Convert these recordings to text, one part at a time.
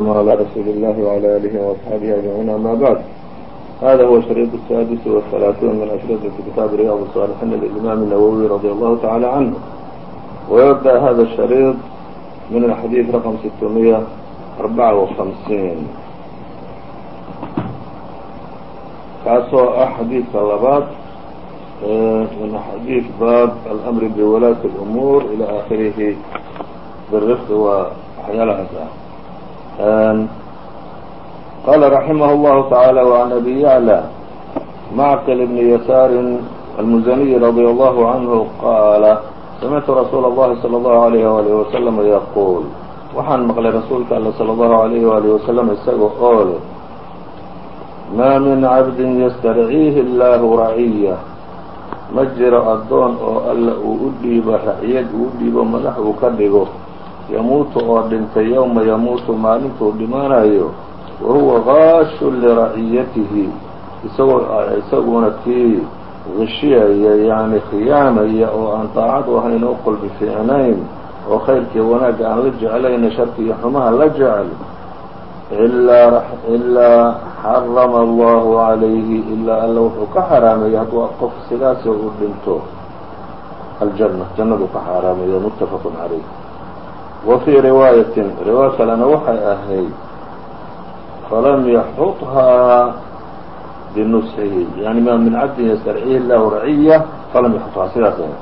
على رsuuل الlh وعlى آله وأصحaaبه أجمعين أmا bعd hada huوa شhريط السادس والثaلaaثون min أشhريط في kitaaب الصالحين للإmام النwwي رضي الله taعالى عnه ويبدأ hada الشhريط min الحdيث رقم ستمية أربعة وخمسين kaasoo ah xadiidka labaad min xadiid baab إلى آkirihi drifka waa waxyaalahaas qala raximah اllahu taعaalى وعn abi yعlى macqل bn yasaar almuzaniي radي allahu canhu qaala samictu rasuula اllahi salى اllahu عalayh walih waslm yaquul waxaan maqlay rasuulka alla salى اllahu عalayh walih wasalam isaga oo leh maa min cabdi ystarciihi اllahu raciya ma jiro addoon oo alla uu u dhiibo raciyad uu u dhiibo madax uu ka dhigo yamuutu oo dhintay yowma yamuutu maalintuu dhimanayo wa huwa liraciyatihi isagoo isaguna kii gishiyaya yacni khiyaamaya oo aan daacad u ahayn oo qalbi fiicnayn oo khayrkiiyo wanaagga aan la jeclayna sharki iyo xumaha la jecel ilaa xarama allahu calayhi ilaa alla wuxuu ka xaraameeyey hadduu qof sidaasi uu dhinto. Aljanna jannadu ka xaaraameeya muttafaqun calayh wa fii riwaayatin riwaaya kalena waxay ahayd falam yaxuطhaa binusxihi yani ma min cabdin yastarcihi lahu raciya falam yaxuطhaa sidaas ahayd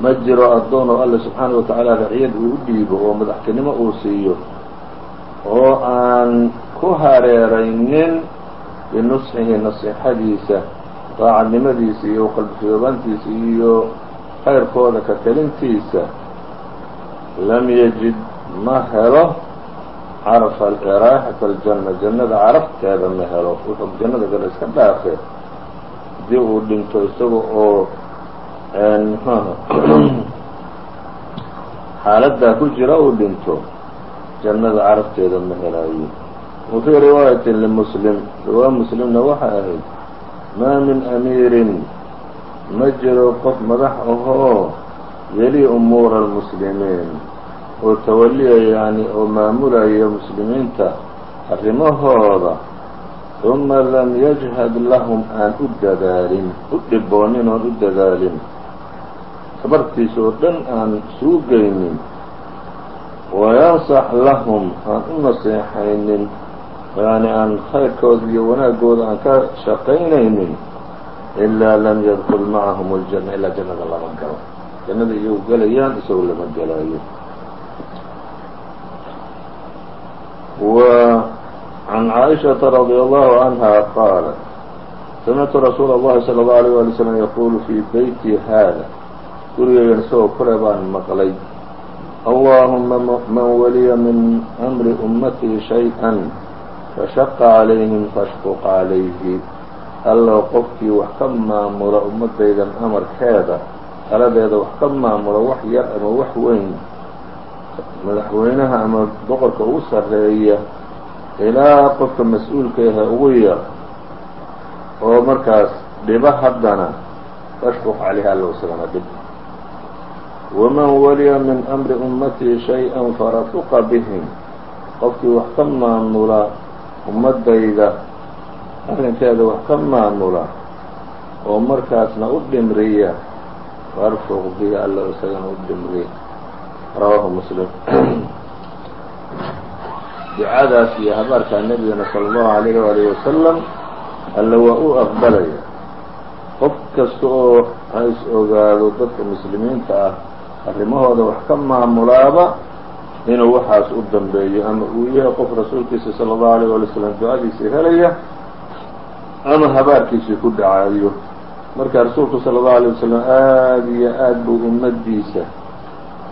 ma jiro addoon oo alle subxaanaه watacaala raciyad uu u dhiibo oo madaxtinimo uu siiyo oo aan ku hareeraynin binusxihi nasiixadiisa daacadnimadiisa iyo qalbifiyoobaantiisa iyo khayrkooda ka telintiisa lam yajid ma helo carfa raaxata aljanna jannada carafteeda ma helo wuxuu jannada gala iska dhaafe haddii uu dhinto isaga oo xaaladdaa ku jira uu dhinto jannada carafteeda ma helaayo wa fii riwaayati limuslim riwaaya muslimna waxay ahayd maa min amiirin ma jiro qof madax ahoo yeli umuura almuslimiin oo tawaliya yani oo maamulaya muslimiinta arrimahooda uma lam yajhad lahum aan u dadaalin u dhiboonin oon u dadaalin. Tabartiisa oo dhan aan suu geynin wayansax lahum aan u naseexaynin yani aan khayrkooda iyo wanaagooda aan ka shaqaynaynin ilaa lam yadkul macahum اljanna ilaa jannada lama galo jannada iyagu gelayaan isagoo lama gelaayo وعn caaئiشhaةa رadي الله عanهa qaalat samictu rasuul الlahi slى الlه عليه alي slم yaqulu fii beyti hada gurigeygan isagoo kore baan maqlay allahuma man waliya min أmri ummatii شhayئa fashaqa عalayhim fashquq عalayhi allow qofkii wax ka maamula ummadaydan amarkeeda taladeeda wax ka maamula wax yar ama wax weyn. Madaxweynaha ama boqorka ugu sarreeya ilaa qofka mas'uulka ahe ugu yar oo markaas dhiba haddana fashquq calayha allow isagana dhib. Waman waliya min amri ummatii shay-a farafuqa bihim. Qofkii wax ka maamula ummadayda arrinkeeda wax ka maamula oo markaasna u dhimriya farfuq bihi allow isagana u dhimri rawaahu muslim. Ducadaas iyo habaarkaa nebigana sala allahu alayhi waalihi wasalam alla waa u aqbalaya qof kasta oo ha is ogaado dadka muslimiinta ah arrimahooda wax ka maamulaaba inuu waxaas u dambeeyo ama uu yahay qof rasuulkiisa sala allahu alayh waali wasalam ducadiisii helaya ama habaarkiisii ku dhacayo marka rasuulku sala allahu alay wasalam aada iyo aad buu ummadiisa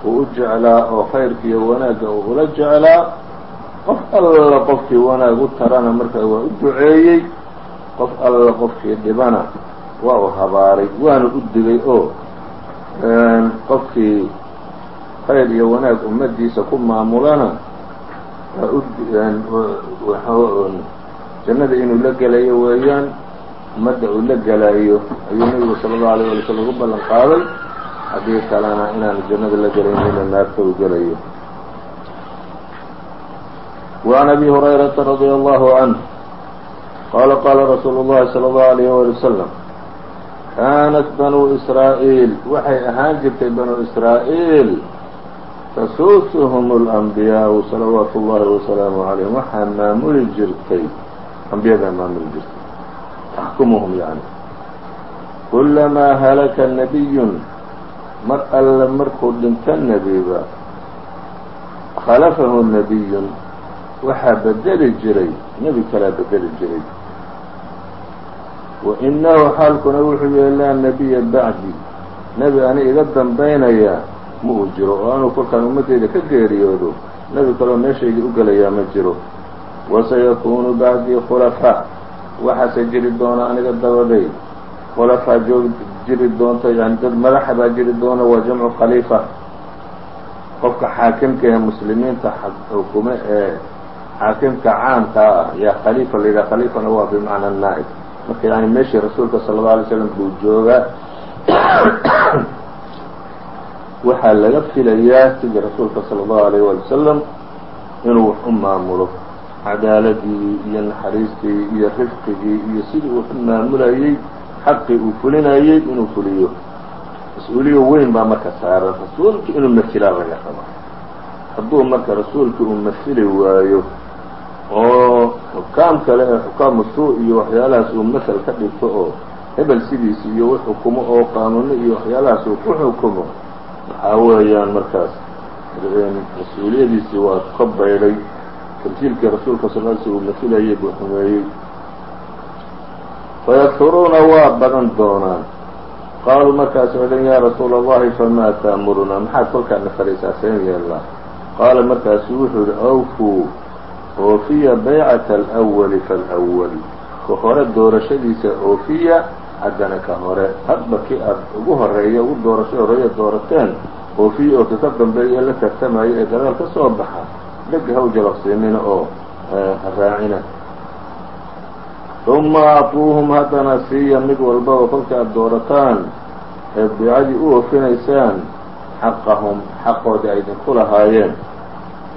uu u jeclaa oo khayrka iyo wanaagga uu ula jeclaa. Qof alla qofkii wanaag u tarana markaa waa u duceeyey. Qof alla qofkii dhibana waa u habaaray waana u digay oo qofkii khayr iyo wanaag ummaddiisa ku maamulana jannada inuu la gelayo weeyaan ummadda uu la gelaayo ayuu nebigu sala allahu alayh wala slam ugu ballan qaaday haddii kalena inaanu jannada la gelaynin naarta uu gelayo وعن أbي هريرة رضي الله عنه qال qاla رsuuل الlahi صلى الله عليه ولي وسلم kانت بنو إسrاaئيل waxay ahaan jirtay بنو إسrاaئيل tasuusuhum اlأnbiyaau salawaatu ullahi wasalaamu calayhim waxaa maamuli jirtay ambiyadaa maamuli jirtay taxkumuhum yani kulamaa halaka nabiyun mar alle markuu dhinto nebiba khalafahu nabiyun waxaa bedeli jiray nebi kalaa bedeli jiray wa inahu xaalkuna wuxuu yahay laa nebiya bacdi nebi ani iga dambaynaya ma uu jiro oo anuu kolkaan ummaddayda ka geeriyoodo nebi kaloo meeshaydii u gelayaa ma jiro wasayakuunu bacdii khulafaa waxaase jiri doona aniga dabaday khulafaa joog jiri doonta yani dad madaxa baa jiri doona waa jamcu khaliifa. Qofka xaakimka ee muslimiinta xukume ee xaakimka caamkaa ah yaa khaliifa la yidhaha khaliifana waa bimacna naa'ib. Marka yani meeshii rasuulka sala alla alay slam buu joogaa waxaa laga filayaa sidii rasuulka sala allahu alayh wali wasalam inuu wax u maamulo cadaaladii iyo naxariistii iyo rifqigii iyo sidii uu maamulayey xaqii uu fulinayey inuu fuliyo. Mas'uuliyo weyn baa marka saaran rasuulka inuu masilaa laga raba hadduu marka rasuulka uu masili waayo oo xukaam kale ee xukaamu suu iyo waxyaalahaas uu masel ka dhigto oo hebel sidiisi iyo u xukumo oo qaanuno iyo waxyaalahaas uu ku xukumo waxaa weeyaan markaas mas'uuliyadiisii waa ka baydhay tartiibkii rasuulka sal l sl uu la filayay buu xumeeyey. Fayakfuruuna waa badan doonaan. Qaaluu markaasu odhan yaa rasuul allahi famaa taamurunaa maxaad kolkaa kolkaana fariisaaseen yeella. Qaala markaasu wuxuu yidhi awfuu oofiya baycata alwali falawal ka hore doorashadiisa oofiya haddana ka hore. Hadba kii aad ugu horreeya ugu doorasho horreeya doorateen oofiya oo kaka dambeeya la tartamaya ee dagaal ka soo baxa dheg haw jalaqsiinina oo raacina. Uma aطuuhum haddana siiya mid walbaba kolka aad doorataan ee biicadii u oofinaysaan xaqahum xaqoodii ay idinku lahaayeen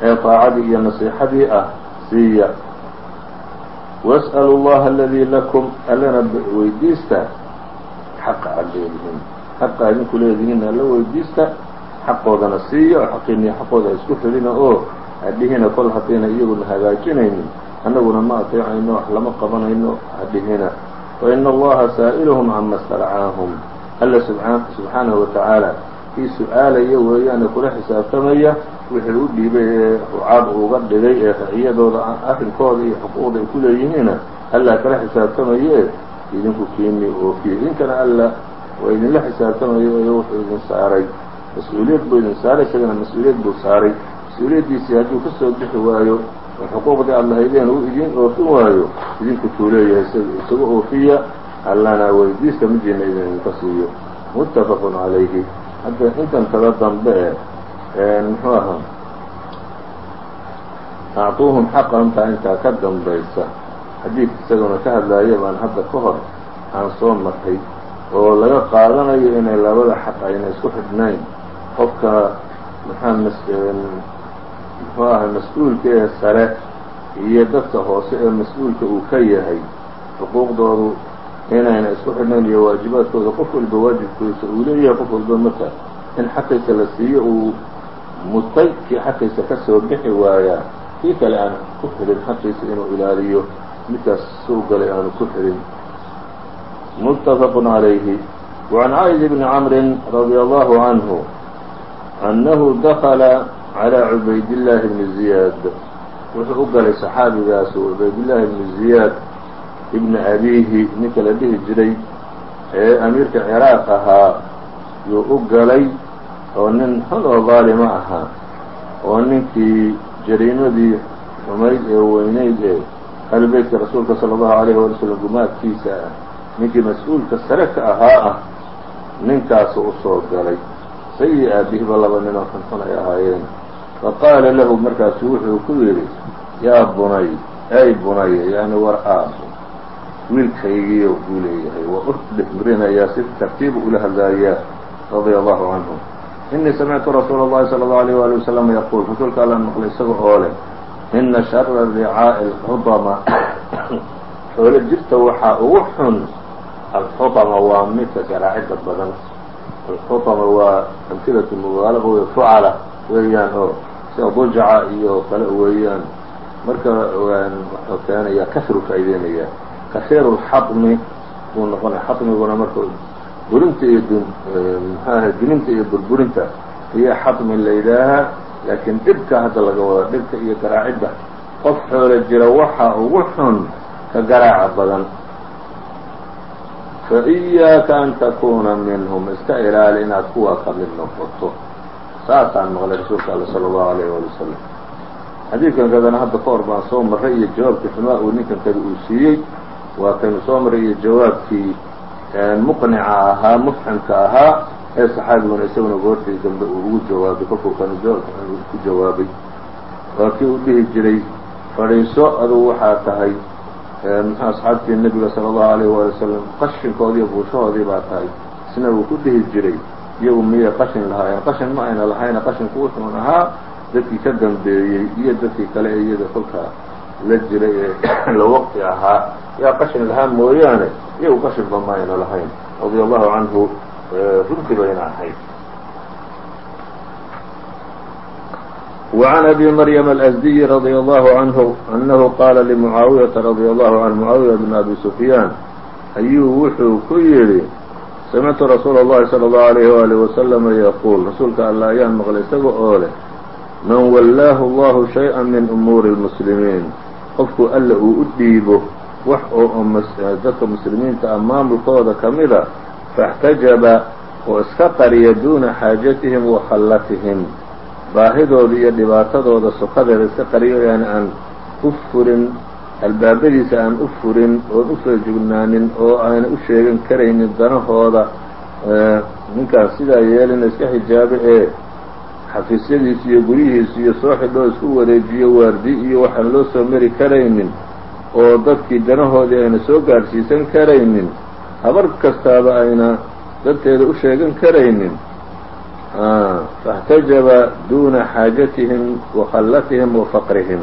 ee taacadii iyo nasiixadii ah siiya. Was'alu اllaha aladii lakum allana weydiista xaqa aad leedihiin xaqa idinku leedihiin alla weydiista xaqoodana siiya oo xaqiiniyo xaqooda isku xidhina oo hadhihina kol haddayna iyaguna hagaajinaynin. Annaguna ma ateecayno wax lama qabanayno hadhihina faina allaha saa'iluhum cama starcaahum alla subxaanahu watacaala kii su'aalaya weeyaane kula xisaabtamaya wixii u dhiibay ee rucaad uga dhigay ee raciyadooda arrinkooda iyo xuquuqda ay ku leeyihiina allaa kala xisaabtamaye idinku kiini oofiye idinkana alla. Waa idinla xisaabtamayo ee wuxuu idin saaray. Mas'uuliyad buu idin saaray isagana mas'uuliyad buu saaray mas'uuliyaddiisii hadduu ka soo bixi waayo oo xuquuqdii aad lahaydeen uu idin oofin waayo idinku tuu leeyahay isaga oofiya allana weydiista midiina idinka siiyo. Muttafaqun calayhi. Hadda intan kada dambe e muxuu ahaa acطuuhum xaqantaa intaa ka dambaysa. Xadiid isaguna ka hadlaaya baan hadda ka hor aan soo marray oo laga qaadanayo inay labada xaq ayna isku xidhnayn. Qofka maxaa muxuu ahay mas-uulka ee sare iyo dadka hoose ee mas-uulka uu ka yahay xuquuqdoodu inayna isku xidhnayn iyo waajibaadkooda qof walba waajibkiisa uu leeyahay qof walba marka in xaqiisa la siiyo uu mutay kii xaqiisa ka soo bixi waayaa kii kale aan ku xidhin xaqiisa inuu ilaaliyo midkaas suu galay aanu ku xidhin متفق عليه وعن عائد بن عمرو رضي الله عنه أنه دخل calىa cubaydillaahi bni ziyaad. Wuxuu u galay saxaabigaas cubaydillaahi bni ziyaad ibni abiihi ninka la dhihi jiray ee amiirka ciraaq ahaa. Yuu u galay oo nin xun oo daalima ahaa oo ninkii jariimadii xumayd ee weyneyd ee ahlubeytka rasuulka sala allahu alayhi wala slam gumaadkiisa ah ninkii mas'uulka sare ka ahaa ah ninkaasu u soo galay. Sayi aabihiba laba ninoo xunxun ay ahaayeen faqaala lahu markaasu wuxuu ku yidhi yaa bunay ey bunaya yani war aabo wiilkaygiiyo buu leeyahay waa u dhexmirinayaa si tartiibu ula hadlaayaa radia allahu canhu inii samictu rasuula اllahi salى اllahu alيyh wali wasalam yaquul rasuulka allaan maqlay isaga oo leh ina shara ricaa'i alxudama xoolo jirta waxaa ugu xun alxudama waa midka garaacida badan alxudama waa amhilatu mubaalaqa wey fucala weeyaan oo sida dujaca iyo kale weeyaan. Marka wuxuu keenayaa kasru faa'ideynaya kasiiru lxatmi buu noqonaya. Xatmiguna marka burinta iyo mxuaha duninta iyo burburinta ayaa xatmi la yidhaahaa. Laakiin dhibka hadda laga wada dhibka iyo garaacidda qof xoolo jira waxa ugu xun ka garaaca badan. Fa iyaaka an takuuna minhum. Iska ilaali inaad kuwa ka noqoto saasaan maqlay rasuulka all sala allahu alayh waali wasalam xadiidkan kadana hadda koor baan soo maray iyo jawaabkii xumaa uu ninkan kada uu siiyey. Waa kanu soo maray iyo jawaabkii muqnica ahaa mufximka ahaa ee saxaabiguna isaguna goortii dambe uu ugu jawaabay kolkuu kanu ku jawaabay. Waa kii uu dhihi jiray fadhiiso adugu waxaa tahay. Muxuu asxaabtii nebiga sala allahu alayh waali wasalam qashinkoodii buushahoodii baa tahay. Isna uu ku dhihi jiray iyagu miyay qashin lahaayeen qashin ma ayna lahayna qashinku wuxuun ahaa dadkii ka dambeeyey iyo dadkii kale ee iyaga kolkaa la jiray ee la waqti ahaa yaa qashin lahaa mooyaane iyagu qashinba ma ayna lahayn radia allahu canhu runtii bayna ahayd وعن أbي mريم الأزدي رضي الله عنه أنه qاla لمعaaوiيaةa رضي الله عنه معaaوية بن أbي سفyاan ayuu wuxuu ku yidhi samictu rasuul الlahi slى الlه عليه وaلiه وسلم yquul rasuulka alla ayaan maqlay isaga oo leh man wallaahu allahu shay-a min umuuri اlmuslimiin qofku alla uu u dhiibo wax oo dadka muslimiinta ah maamulkooda ka mida faاxtajaba oo iska qariya duuna xaajatihim wa khallatihim baahidooda iyo dhibaatadooda sokadeeda iska qariyo yani aan u furin albaabadiisa aan u furin oon u feejugnaanin oo aana u sheegan karaynin danahooda ninkaas sidaa yeelina iska xijaabo ee xafiisyadiisa iyo guryihiisa iyo soo xidhoo isku wareejiyo waardi iyo waxaan loo soo mari karaynin oo dadkii danahoodii ayna soo gaadhsiisan karaynin habar kastaaba ayna dadteeda u sheegan karaynin. Faاxtajaba duuna xaajatihim wa khallatihim wa faqrihim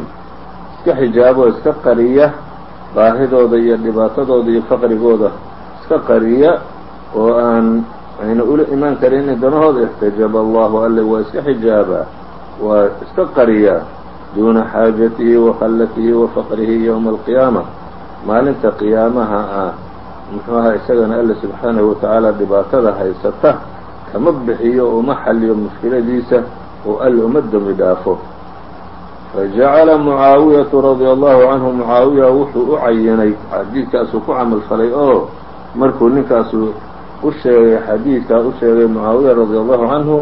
iska xijaabo iska qariya baahidooda iyo dhibaatadooda iyo faqrigooda iska qariya oo aan ayna ula imaan karaynin danahooda ixtajaba allahu alle waa iska xijaabaa waa iska qariyaa duuna xaajatihi wa khallatihi wa faqrihi yowma alqiyaama. Maalinta qiyaamaha ah muxuu ahaa isagana alle subxaanahu watacaala dhibaatada haysata kama bixiyo uma xalliyo mushkiladiisa oo alle uma dembi dhaafo fajacala mucaawiyatu radia allahu canhu mucaawiya wuxuu u cayinay xadiidkaasuu ku camal falay oo markuu ninkaasu u sheegay xadiidkaa u sheegay mucaawiya radia allahu canhu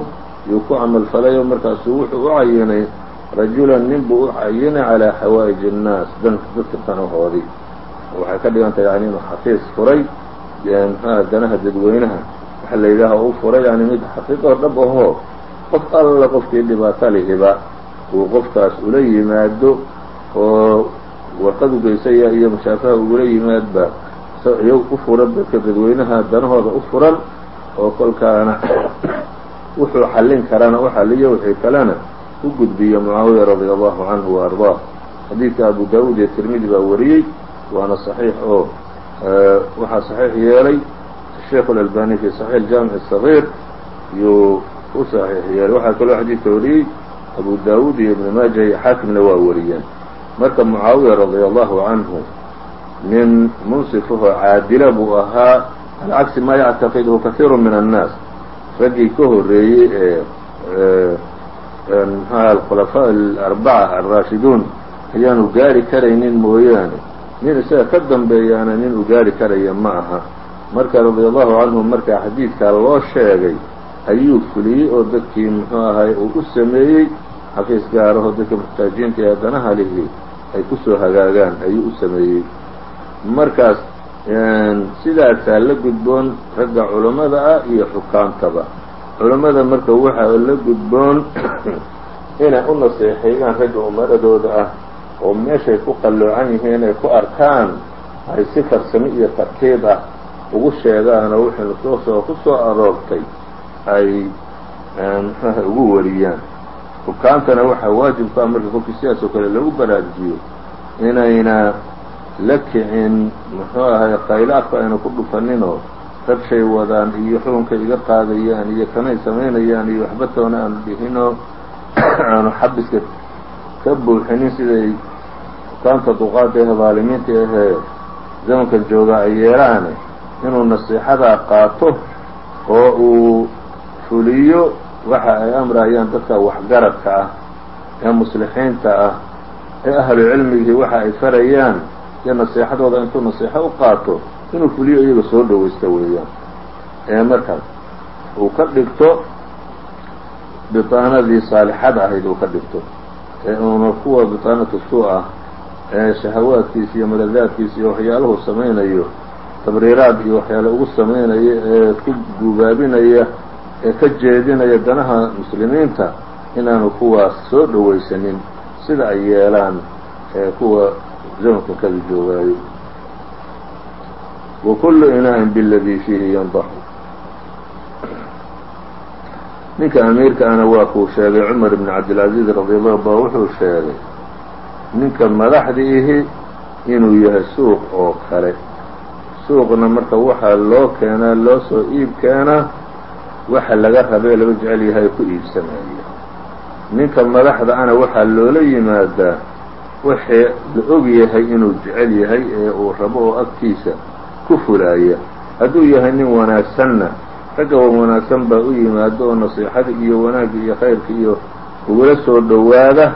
yuu ku camal falay oo markaasuu wuxuu u cayinay rajulan nin buu u cayinay calaa xawaa'ij الnaas dadka danahoodii waxay ka dhigan yani inuu xafiis furay mxuha danaha dadweynaha waxa la u furay yani mid xaqiiqoo dhab ahoo qof alla qofkii dhibaato lihiba uu qofkaas ula yimaado oo warqad ugeysaya iyo mushaafaha ugula yimaadba iyag u furan dadka dadweynaha danahooda u furan oo kolkaana wuxuu xallin karana u xalliyo wixii kalena u gudbiyo mucaawiya radia allahu canhu wa ardaah. Xadiidka abu daawuud iyo tirmidi baa wariyey waana saxiix oo waxaa saxiix yeelay. Sheikh اlalbani fi saxiix jaamic sagiir iyuu u saxiix yeelay. Waxaa kaloo xadiidka wariyey abu daawuud iyo ibn maaja iyo xaakimna waa wariyeen. Marka mucaawiya radia allahu canhu nin munsifaho caadila buu ahaa alcagsi ma yactaqiduhu kahiiru min الnaas raggii ka horeeyey ee mxuha alkhulafaa alarbaca alraashiduun ayaanu gaari karaynin mooyaane. Nin isaga ka dambeeyaana nin u gaari karaya ma aha. Marka radia allahu canhu markaa xadiidkaa loo sheegay ayuu fuliyey oo dadkii muxuu ahay uu u sameeyey xafiis gaaraho dadka muxtaajiinta ee danaha lihi ay ku soo hagaagaan ayuu u sameeyey. Markaas sidaasaa la gudboon ragga culammada ah iyo xukaamtaba culammada marka waxaa la gudboon inay u naseexeeyaan ragga umaradooda ah oo meeshay ku qalloocan yihiin ay ku arkaan ay si farsamo iyo tartiib ah ugu sheegaan oo wixii la soo soo ku soo aroortay ay muxuaha ugu wariyaan. Xukaamtana waxaa waajibka ah marka kolkii sidaas oo kale lagu baraarujiyo inayna la kicin muxuu ahay qaylo afka ayna ku dhufaninoo rag shay wadaan iyo xukunka iga qaadayaan iyo kanay samaynayaan iyo waxba toona aanu dhihinoo aanu xabiska ka buuxinin siday xukaamta duqaada ee daalimiinta ahee zamankan joogaa ay yeelaane inuu nasiixadaa qaato oo uu fuliyo waxa ay amrayaan dadka waxgaradka ah ee muslixiinta ah ee ahlu cilmigii waxa ay farayaan iyo nasiixadooda intuu nasiixo u qaato inuu fuliyo iyaga soo dhowaysta weeyaan. Ee markaas uu ka dhigto bitaanadii saalixada ahayd uu ka dhigto ee uuna kuwa bitaanatu suu ah ee shahawaadkiisa iyo maladaadkiisa iyo waxyaaluhu samaynayo tabriiraad iyo waxyaale ugu samaynayo ee ku gubaabinaya ee ka jeedinaya danaha muslimiinta inaanu kuwaas soo dhowaysanin sida ay yeelaan ee kuwa zamanka kada joogaayo. Wa kullu inaa'in biladii fiihi yandaxu ninka amiirka ana waa kuu sheegay cumar ibn cabdilcaziiz radiallahu ba wuxuu sheegay ninka madaxda ihi inuu yahay suuq oo kale. Suuqna marka waxaa loo keenaa loo soo iib keenaa waxa laga rabee laga jecel yahay ku iibsanaya ninka madaxda ana waxaa loola yimaadaa wixii la og yahay inuu jecel yahay ee uu rabo oo agtiisa ku fulaaya hadduu yahay nin wanaagsanna ragga wanaagsan baa u yimaado oo nasiixada iyo wanaagga iyo khayrka iyo ugula soo dhowaada.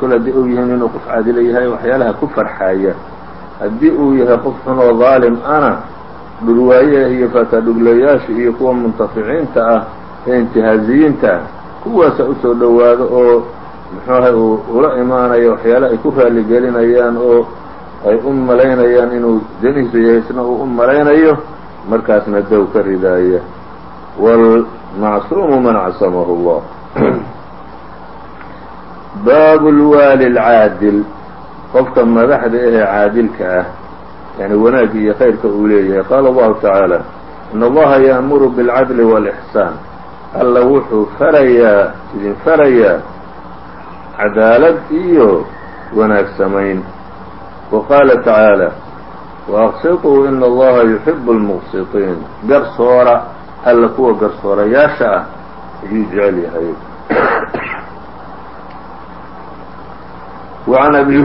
Kol haddii uu yahay inuu qof caadilo yahay waxyaalaha ku farxaya haddii uu yahay qof xun oo daalim ana dhulwaayaha iyo faataadhuglayaasha iyo kuwa muntaficiinta ah ee intihaaziyiinta ah kuwaasa usoo dhowaado oo muxuu ahay uu ula imaanayo waxyaale ay ku raaligelinayaan oo ay u malaynayaan inuu danihiisu yahay isna uu u malaynayo markaasna dow ka ridaaya wاlmacsuumu man casamahu اllah baabu lwaali اlcaadil qofka madaxda ahee caadilka ah yani wanaagii iyo khayrka uu leeyahay. Qaala allahu tacaala in allaha yaamuru bilcadli wاlixsaan alla wuxuu farayaa idin farayaa cadaalad iyo wanaag samayn. Wa qaala tacaala waaqsituu ina allaha yuxibu lmuqsitiin garsoora alla kuwa garsoorayaasha ah ayuu jecel yahay. An abi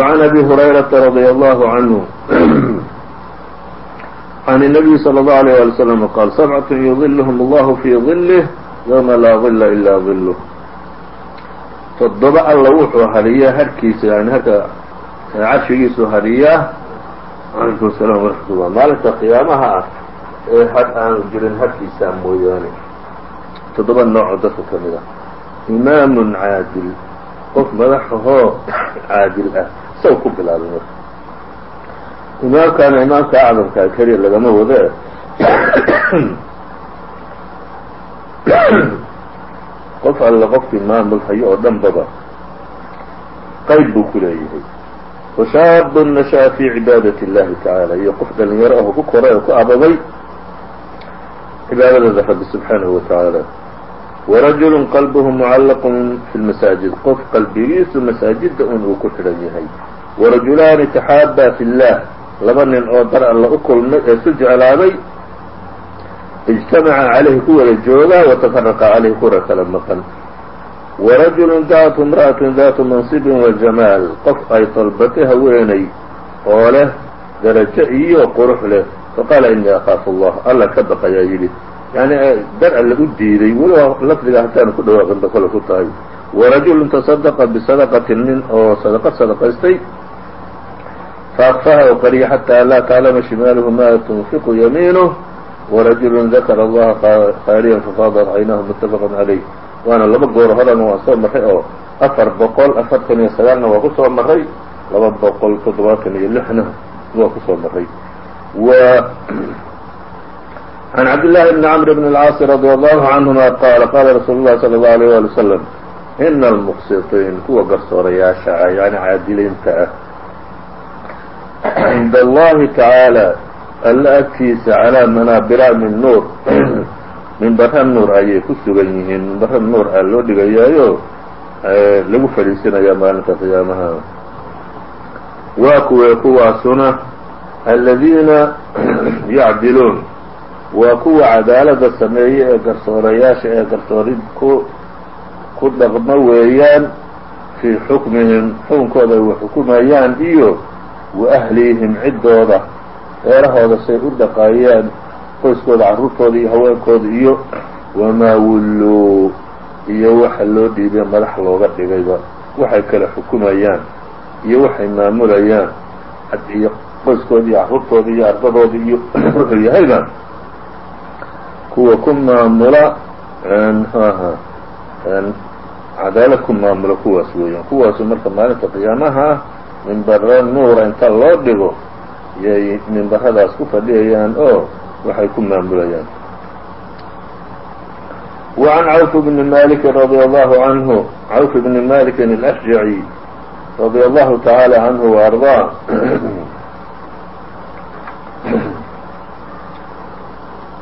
وعn أbي هريرة رضي الله عنه عن النبي صلى الله عليه ولي وسلم qال سبعة يظلهم الله في ظله يومa laa ظل إلا ظله toddoba alla wuxuu hariyaa harkiisa yani harka carshigiisu hariyaa alaykum السلام وraxmat الlah maalinta qiyaamaha ah ee har aanu jirin harkiisaa mooyaane toddoba nooco dadka ka mid ah imaamun caadil qof madaxahoo caadil ah saw ku bilaabay marka imaamkaana imaamka acdamkaa keliya lagama wade. Qof alle qofkii maamul hayo oo dhan baba qayb buu ku leeyahay. Washaabun nasha'a fii cibaadati اllahi tacaala iyo qof dhalinyaro ahoo ku koray oo ku ababay cibaadadada rabbi subxaanahu wa warajulu qalbuhu mucallaqun fi lmasaajid qof qalbigiisu masaajidda un uu ku xidhan yahay warajulaani taxaabaa fi llah laba nin oo dar alla u kulmay ee isu jeclaaday ijtamaca calayhi ku wada joogaa watafaraqa calayhi kura kala maqan warajulu daatu imra'atun daatu mansibin wajamaal qof ay dalbatay haweenay oo leh darajo iyo qurux leh faqaala inii akaafu allah alla ka baqayaa yidhi yani dar alla u diiday weliba lafdiga hataanu ku dhawaaqinba kale ku tahay. Warajulu taصadaqa bisadaqatin nin oo sadaqad sadaqaystay faakfaha oo qariya xataa laa taclama shimaaluhu ma tunfiqu yamiinuh warajulu dakara allaha khaaliyan fafaadat caynaahu muttafaqu calayh waana laba goor horena waan soo marray oo afar boqol afartan iyo sagaalna waa ku soo laba boqol toddobaatan iyo lixna waa ku soo marray can cabdillahi bni camr bn اlcaasi radia allahu canhuma qaala qaala rasuulu llahi sala allahu alayh ali wasalam ina almuqsitiin kuwa garsoorayaasha ah yani caadileynta ah cinda allahi tacaala alla agtiisa calaa manaabira min nuur minbara nuur ayay ku sugan yihiin minbara nuur a loo dhigayaayo lagu fadhiisinaya maalinta qiyaamaha waa kuwee kuwaasuna aladiina yacdiluun waa kuwa cadaalada sameeye ee garsoorayaasha ee garsoorid ku ku dhaqmo weeyaan fii xukmihim xukunkooda ay xukumayaan iyo wa ahlihim ciddooda reerahooda say u dhaqaayaan qoyskooda carruurtooda iyo haweenkooda iyo wamaa wulluu iyo waxa loo dhiibay madax looga dhigayba waxay kala xukumayaan iyo waxay maamulayaan iyo qoyskooda iyo carruurtooda iyo ardadooda iyo wuxuu yahayba kuwa ku maamula mxuu ahaa cadaalad ku maamula kuwaas weeyaan kuwaasu marka maalinta qiyaamaha ah minbara nuura inta loo dhigo yay minbaradaas ku fadhiyayaan oo waxay ku maamulayaan وعن cوف بن مالك رضي الله عنه cوف بن مالك الأشجعي رضي الله تعالى عنه وأرضاه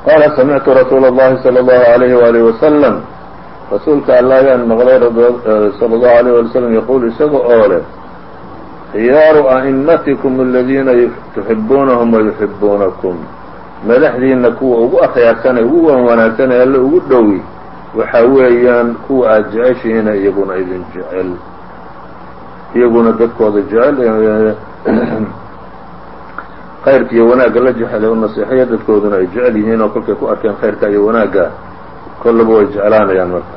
qال سمعت رsuuل اللhi صلى الله عليه وaله وسلم rasuulka alla ayaan maqlay slى الlه عليه ولي وسلم yquل isaga oo leh khiyaaru أئmatiكم الadiina تحibuunahم ويحibuunaكم madaxdiina kuwa ugu akhyaarsanay ugu wan wanaagsanay alle ugu dhowi waxa weeyaan kuwa aad jeceshihiina iyaguna idin jecel iyaguna dadkooda jecel khayrka iyo wanaagga la jecel ee u naseexaya dadkooduna ay jecel yihiin oo kolkay ku arkeen khayrka iyo wanaagga kollaba way jeclaanayaan marka.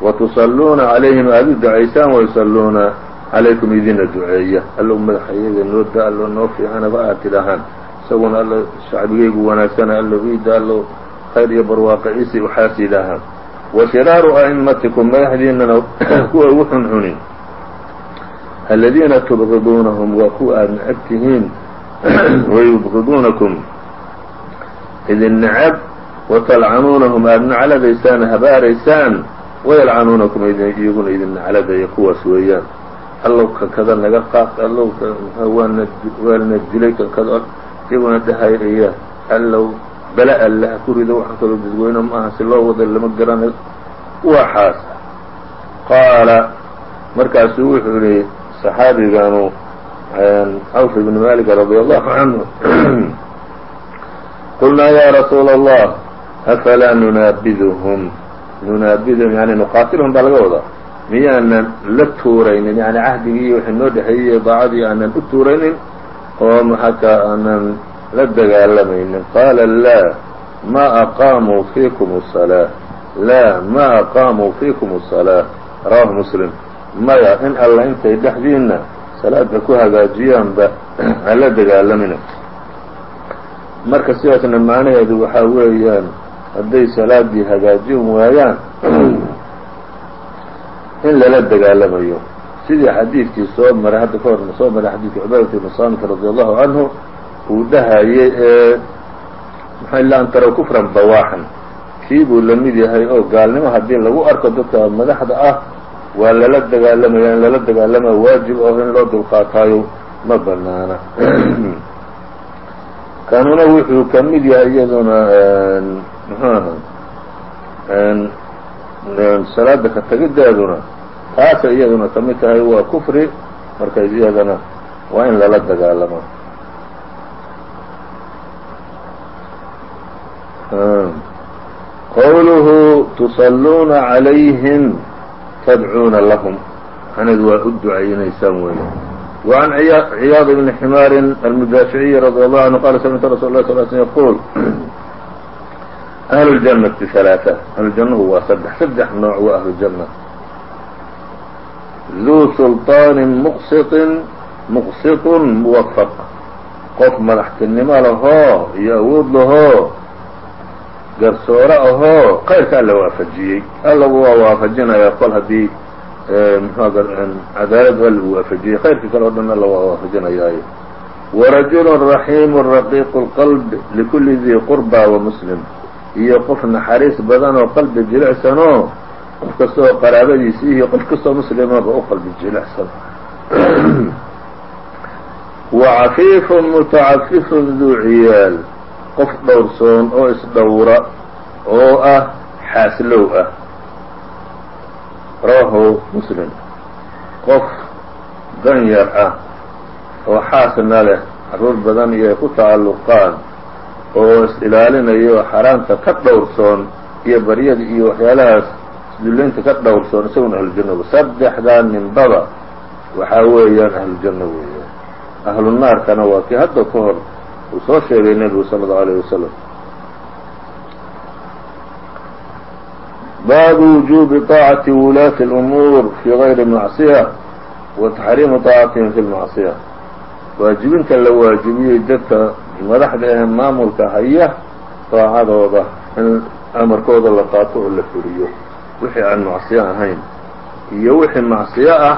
Wa tusalluuna calayhim aada u ducaysaan wayusalluuna calaykum idina duceeya. Allow madaxa iyaga noo da allo noo fiicanaba aad tidhahaan isaguna allo shacbigaygu wanaagsana allo iida allo khayr iyo barwaaqiciisi waxaas yidhaahaan wa shiraaru a'imatikum madaxdiinana kuwa ugu xunxunin. Aladiina tubqiduunahum waa kuwa aad necab tihiin wayubqiduunakum idin necab watalcanuunahum aada nacladaysaan habaaraysaan wayalcanuunakum iyaguna idin nacladaya kuwaas weeyaan allow kankada naga qaaq allow waana waana dilay kankada iyaguna dhahayaya allow bala alle ku rido waxaan kaloo ma aha si loo wada lama garanayo waxaas qaala markaasuu wuxuu yihi saxaabiganu cawf ibn malik radi allahu canhu qulnaa ya rasuula allah afalaa nunaabidhm nunaabidhm yani nuqaatilhum baa laga wadaa. Miyaanan la tuuraynin yani cahdigii wixii noo dhexeeyey daacadii aanan u tuuraynin oo maxaaka aanan la dagaalamaynin qaala laa ma aqaamuu fiikum salaa laa ma aqaamuu fiikum salaa rawahu muslim. Maya in alla intay dhexdiinna salaada ku hagaajiyaanba aan la dagaalamina. Marka sidaasna macnaheedu waxaa weeyaan hadday salaadii hagaajin waayaan in lala dagaalamayo. Sidii xadiidkii soo maray hadda ka horna soo maray xadiidkii cubaadata ibn saamit radi allahu canhu uu dhahayay ee maxaa ila kufran bawaaxan. Kii buu la yahay oo gaalnimo haddii lagu arko dadka madaxda ah waa lala dagaalamaya in lala dagaalama waajib oo in loo dulqaataayo ma banaana kanuna wuxuu ka mid yahay iyaduna mxuu aha? Salaada ka tegideeduna taasay iyaduna ka mid tahay waa kufri marka iyadana waa in lala dagaalamo. Qowluhu tusalluuna calayhim tadcuuna lahum macneedu waa u ducaynaysaan weeye وعن عyاaض بن حmاr المdافعي رضي الله عنه qال سمعت رsuل الله صل سلم يقول أهل الجنة ثلاثة أهلجنhu waa sddex sddex nooع waa أهلجنة ذو سلطاaن مqسط مqسط موفق qof madaxtinimo lahoo iyo awood lahoo garsoore ahoo kayrka alla waafajiyey. Allagu waa waafajinaya kol haddii cadaalad alla uu waafajiyey. Khayrkii kale o dhan alla waa waafajinayaayo warajul raxiim raqiiq اlqalb likuli dii qurba وmuslim iyo qof naxariis badan oo qalbi jilicsanoo qof kasta oo qaraabadiisii iyo qof kastoo muslimaba u qalbi jilicsan. Wacafiifun mutacafifun duu ciyaal qof dhowrsoon oo isdhowra oo ah xaaslow ah. Rawahu muslim. Qof danyar ah oo xaasna leh carruur badan iyo ay ku tacalluqaan oo is-ilaalinayo xaaraanta ka dhowrsoon iyo baryada iyo waxyaalahaas isdullaynta ka dhowrsoon isaguna ahlujanna saddexdaa ninbaba waxaa weeyaan ahlujanno weeyaan ahlu waa kii hadda ka hor uu soo sheegay nebigu sala allau alayh wasalam baabu wujuubi طaacati wulaati اlumuur fii gayri macصiya wa taxriimu طaacatihim fi lmacصiya waajibinta la waajibiyey dadka madaxda ee maamulka haya daacadooda in amarkooda la qaato oo la fuliyo wixii aan macsiyo ahayn iyo wixii macsiyo ah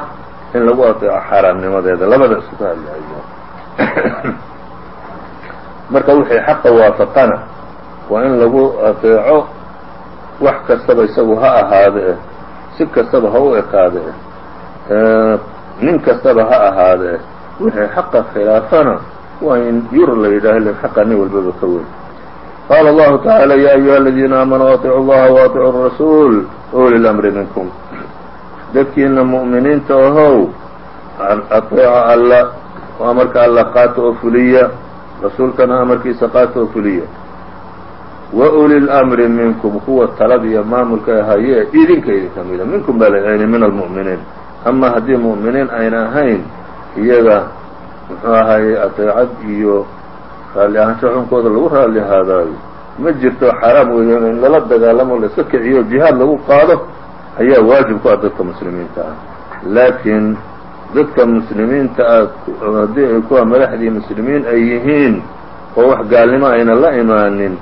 in lagu aطeeco xaaraamnimadeeda labada isku ka hadlaayo marka wixii xaqa waafaqana waa in lagu aطeeco wax kastaba isagu ha ahaade eh si kastaba ha u ekaade eh nin kastaba ha ahaade eh wixii xaqa khilaafana waa in yur la yidhaaho len xaqa nin walbaba ka weyn qaala allahu tacaala ya ayuha aladiina aamanuu aطicu allaha waaطicu rasuul uli lamri minkum dadkiina mu'miniinta ahow aطeeca alla oo amarka alla qaato oo fuliya rasuulkana amarkiisa qaato oo fuliya wa uli lmri minkum kuwa talada iyo maamulka haye idinka idinka mida minkum baa la min almu'miniin ama haddii mu'miniin ayna ahayn iyaga muxuu ahaye adeecad iyo raalli ahaansho xunkooda lagu raalli ahaadaayo ma jirto xaaraam weeyaan in lala dagaalamo la iska kiciyo jihaad lagu qaado ayaa waajib ku ah dadka muslimiinta ah. Laakiin dadka muslimiinta ah haddii ay kuwa madaxdii muslimiin ay yihiin oo wax gaalnimo ayna la imaanin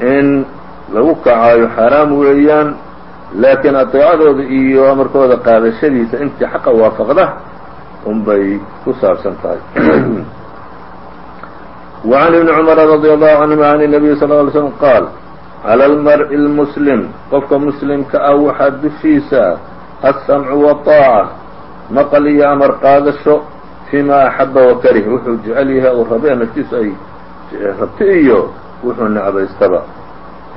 in lagu kacaayo xaaraam weeyaan laakiin adeecadooda iyo amarkooda qaadashadiisa intii xaqa waafaqda unbay ku saabsan tahay وعn بن cمر رضي الله عنهma عن النبي صلى اه علي سلم qاal عlى المرء المسلم qofka مسلمka ah waxaa dushiisa السمع والطاacة mqل iyo أmر qaadasho فيma أحaبa وkrه wuxuu jecel yahay uu rabe naftiisu ay rabto iyo wuxuu necbaystaba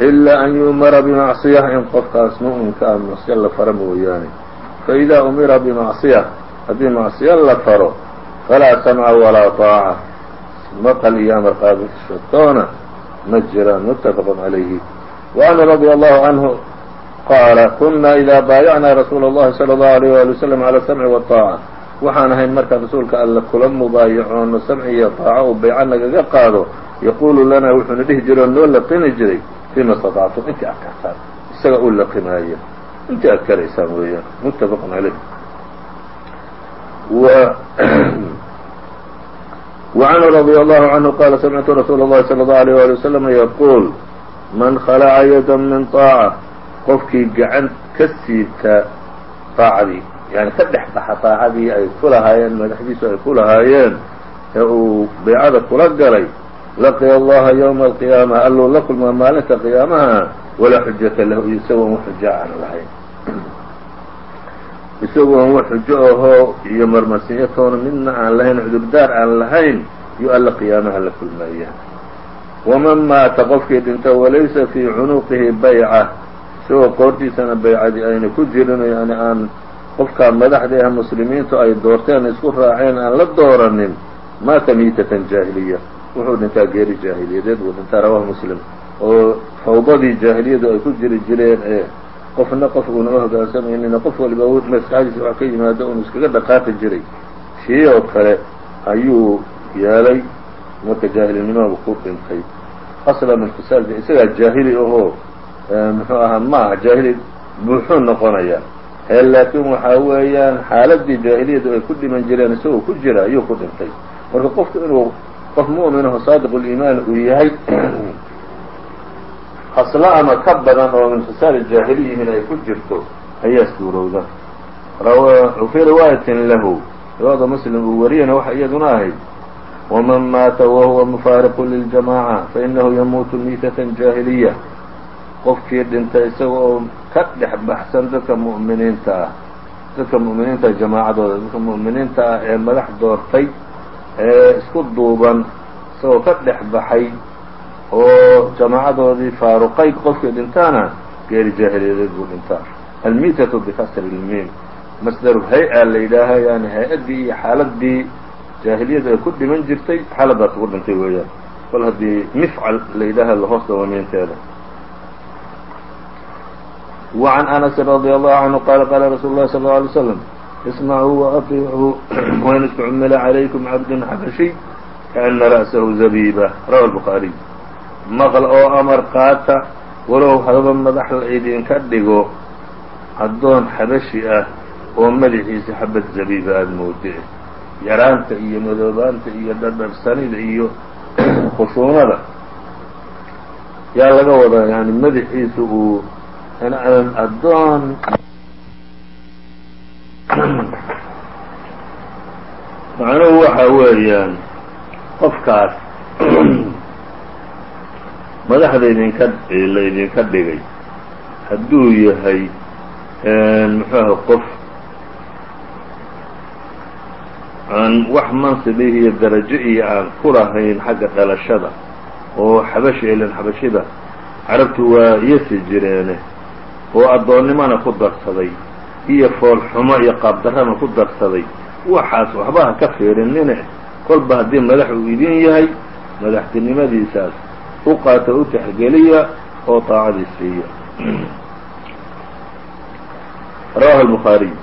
إlا أn يؤmra بمacصية in qofkaas muؤminka ah macصية la faro mooyaane faإida umira بمacصية haddii macصiyo la faro falaa سمca وalaa طاacة maqل iyo amar qaadashotoona ma jiraan متfq عalayhi وعnه رضي الله عanه qaala kuna إida baayacnaa rasuul الlahi slى الlه عليه وaلي وsلم عalى السمع والطاacة waxaan ahayn markaan rasuulka alle kula mubaayacoonno samci iyo طaaco uu bayco nagaga qaado yaquulu lanaa wuxuuna dhihi jiray oo noo laqini jiray فيma اstaطactum intii ad kartaan isaga uu laqimaaya intii ad karaysaan weeyaan متfq عalayh وعنه رضي الله عنه قال سمعت رsuuل الlhi صلى الله عليه وaلي وسلم يقuل man khلca yada min طاacة qofkii gacan ka siita aacadii yani ka dhex baxa aacadii ay ku lahaayeen madaxdiisu ay ku lahaayeen ee uu baycada kula galay. Laqiya allaha ywma alqiyaama alluu la kulmaa maalinta qiyaamaha walaa xujata lahu isagoo n xujo aan lahayn. Isagoo n xujo ahoo iyo marmarsiinyo toona midna aan lahayn cudurdaar aan lahayn yo alla qiyaamaha la kulmaya waman maata qofkii dhinta walaysa fii cunuqihi bayca isagoo qoortiisana baycadii ayna ku jirin yani aan qofkaa madaxda ah muslimiintu ay doorteen isku raaceen aan la dooranin maata miitatan jaahiliya. Wuxuu dhintaa geeri jaahiliyadeed buu dhintaa rawahu muslim. Oo fawdadii jaahiliyadu ay ku jiri jireen ee qofna qof uuna u hogaansamaynin qof waliba maskaxdiisa wax ka yimaado unu iskaga dhaqaaqi jiray. Shii oo kale ayuu yeelay marka jaahilinimadu ku dhintay. Aslan infisaal isagaa jaahili ahoo muxuu ahaa ma aha jaahili buuxuu noqonaya. Laakiin waxaa weeyaan xaaladii jaahiliyadu ay ku dhiman jireen isagoo ku jira ayuu ku dhintay. Marka qofku inuu qof mu'min aho saadiq uliimaan uu yahay haslo ama ka badan oo min khisaal jaahiliyihin ay ku jirto ayaa suurowda. Fii riwaayatin lahu riwaayada muslim uu wariyana waxa iyaduna ahayd waman maata wahuwa mufaariqu liljamaaca fainahu yamuutu miitatan jaahiliya qofkii dhintay isaga oo ka dhex baxsan dadka mu'miniinta ah dadka mu'miniinta jamaacadooda dadka mu'miniinta ah ee madax doortay ee isku duuban isagoo ka dhex baxay oo jamaacadoodii faaruqay qofkii dhintaana geeri jaahiliyadeed buu dhintaa. Almitatu bikasri lmiim masdaru hay'a la yidhaaha yani hay'addii iyo xaaladii jaahiliyadu ay ku dhiman jirtay xaaladaas ugu dhintay weeyaan. Kol haddii mifcal la yidhaaha lahoos dawamiinteeda وعn أنس رضي الله عنه qال qال رsuل الlه صلى الله عليه وسلم اسمعوا وأطيعوا وin اsتcmل عlaykم cabd xabشي kaأna رأسه زبيبة rwى البخاaري mqل oo أmr qaata walow hadaba madax la idinka dhigo addoon xabashi ah oo madaxiisa xabad zabiiba aada moode yaraanta iyo madoobaanta iyo dhardharsanida iyo khushuunada yaa laga wadaa yani madaxiisa uu addoon macnuhu waxa weeyaan qofkaas madaxda idinka laydinka dhigay hadduu yahay muxuuha qof aan wax mansibihi iyo darajo iyo aan ku lahayn xagga dhalashada oo xabashi ilan xabashida carabtu waa yasi jireene oo addoonnimona ku darsaday iyo foolxumo iyo qaabdarrana ku darsaday waxaas waxba ha ka fiirinine kolba haddii madax uu idin yahay madaxtinimadiisaas u qaata u taxgeliya oo taacadii siiya rawahu الbخaariي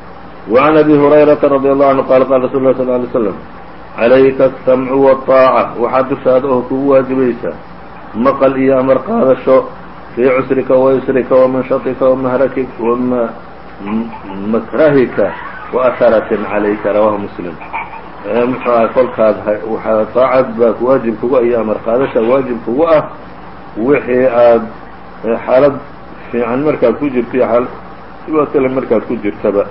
وعn abi هurayرaةa رadي الله عanهu qala qala rasul اlah صلى ه عlيه sلم عalayka الsamcu والطاacة waxaa dushaada oo kugu waajibaysaa maqل iyo amar qaadasho fii cusrika وaysrika وmanshaطika وmakrahika وأharatin عalayka rawahu mslim muxuu ah kolkaad waxaa طaacad baa waajib kugu iyo amar qaadasha waajib kugu ah wixii aad xaalad fiican markaad ku jirto iyo xaalad dhibaatale markaad ku jirtaba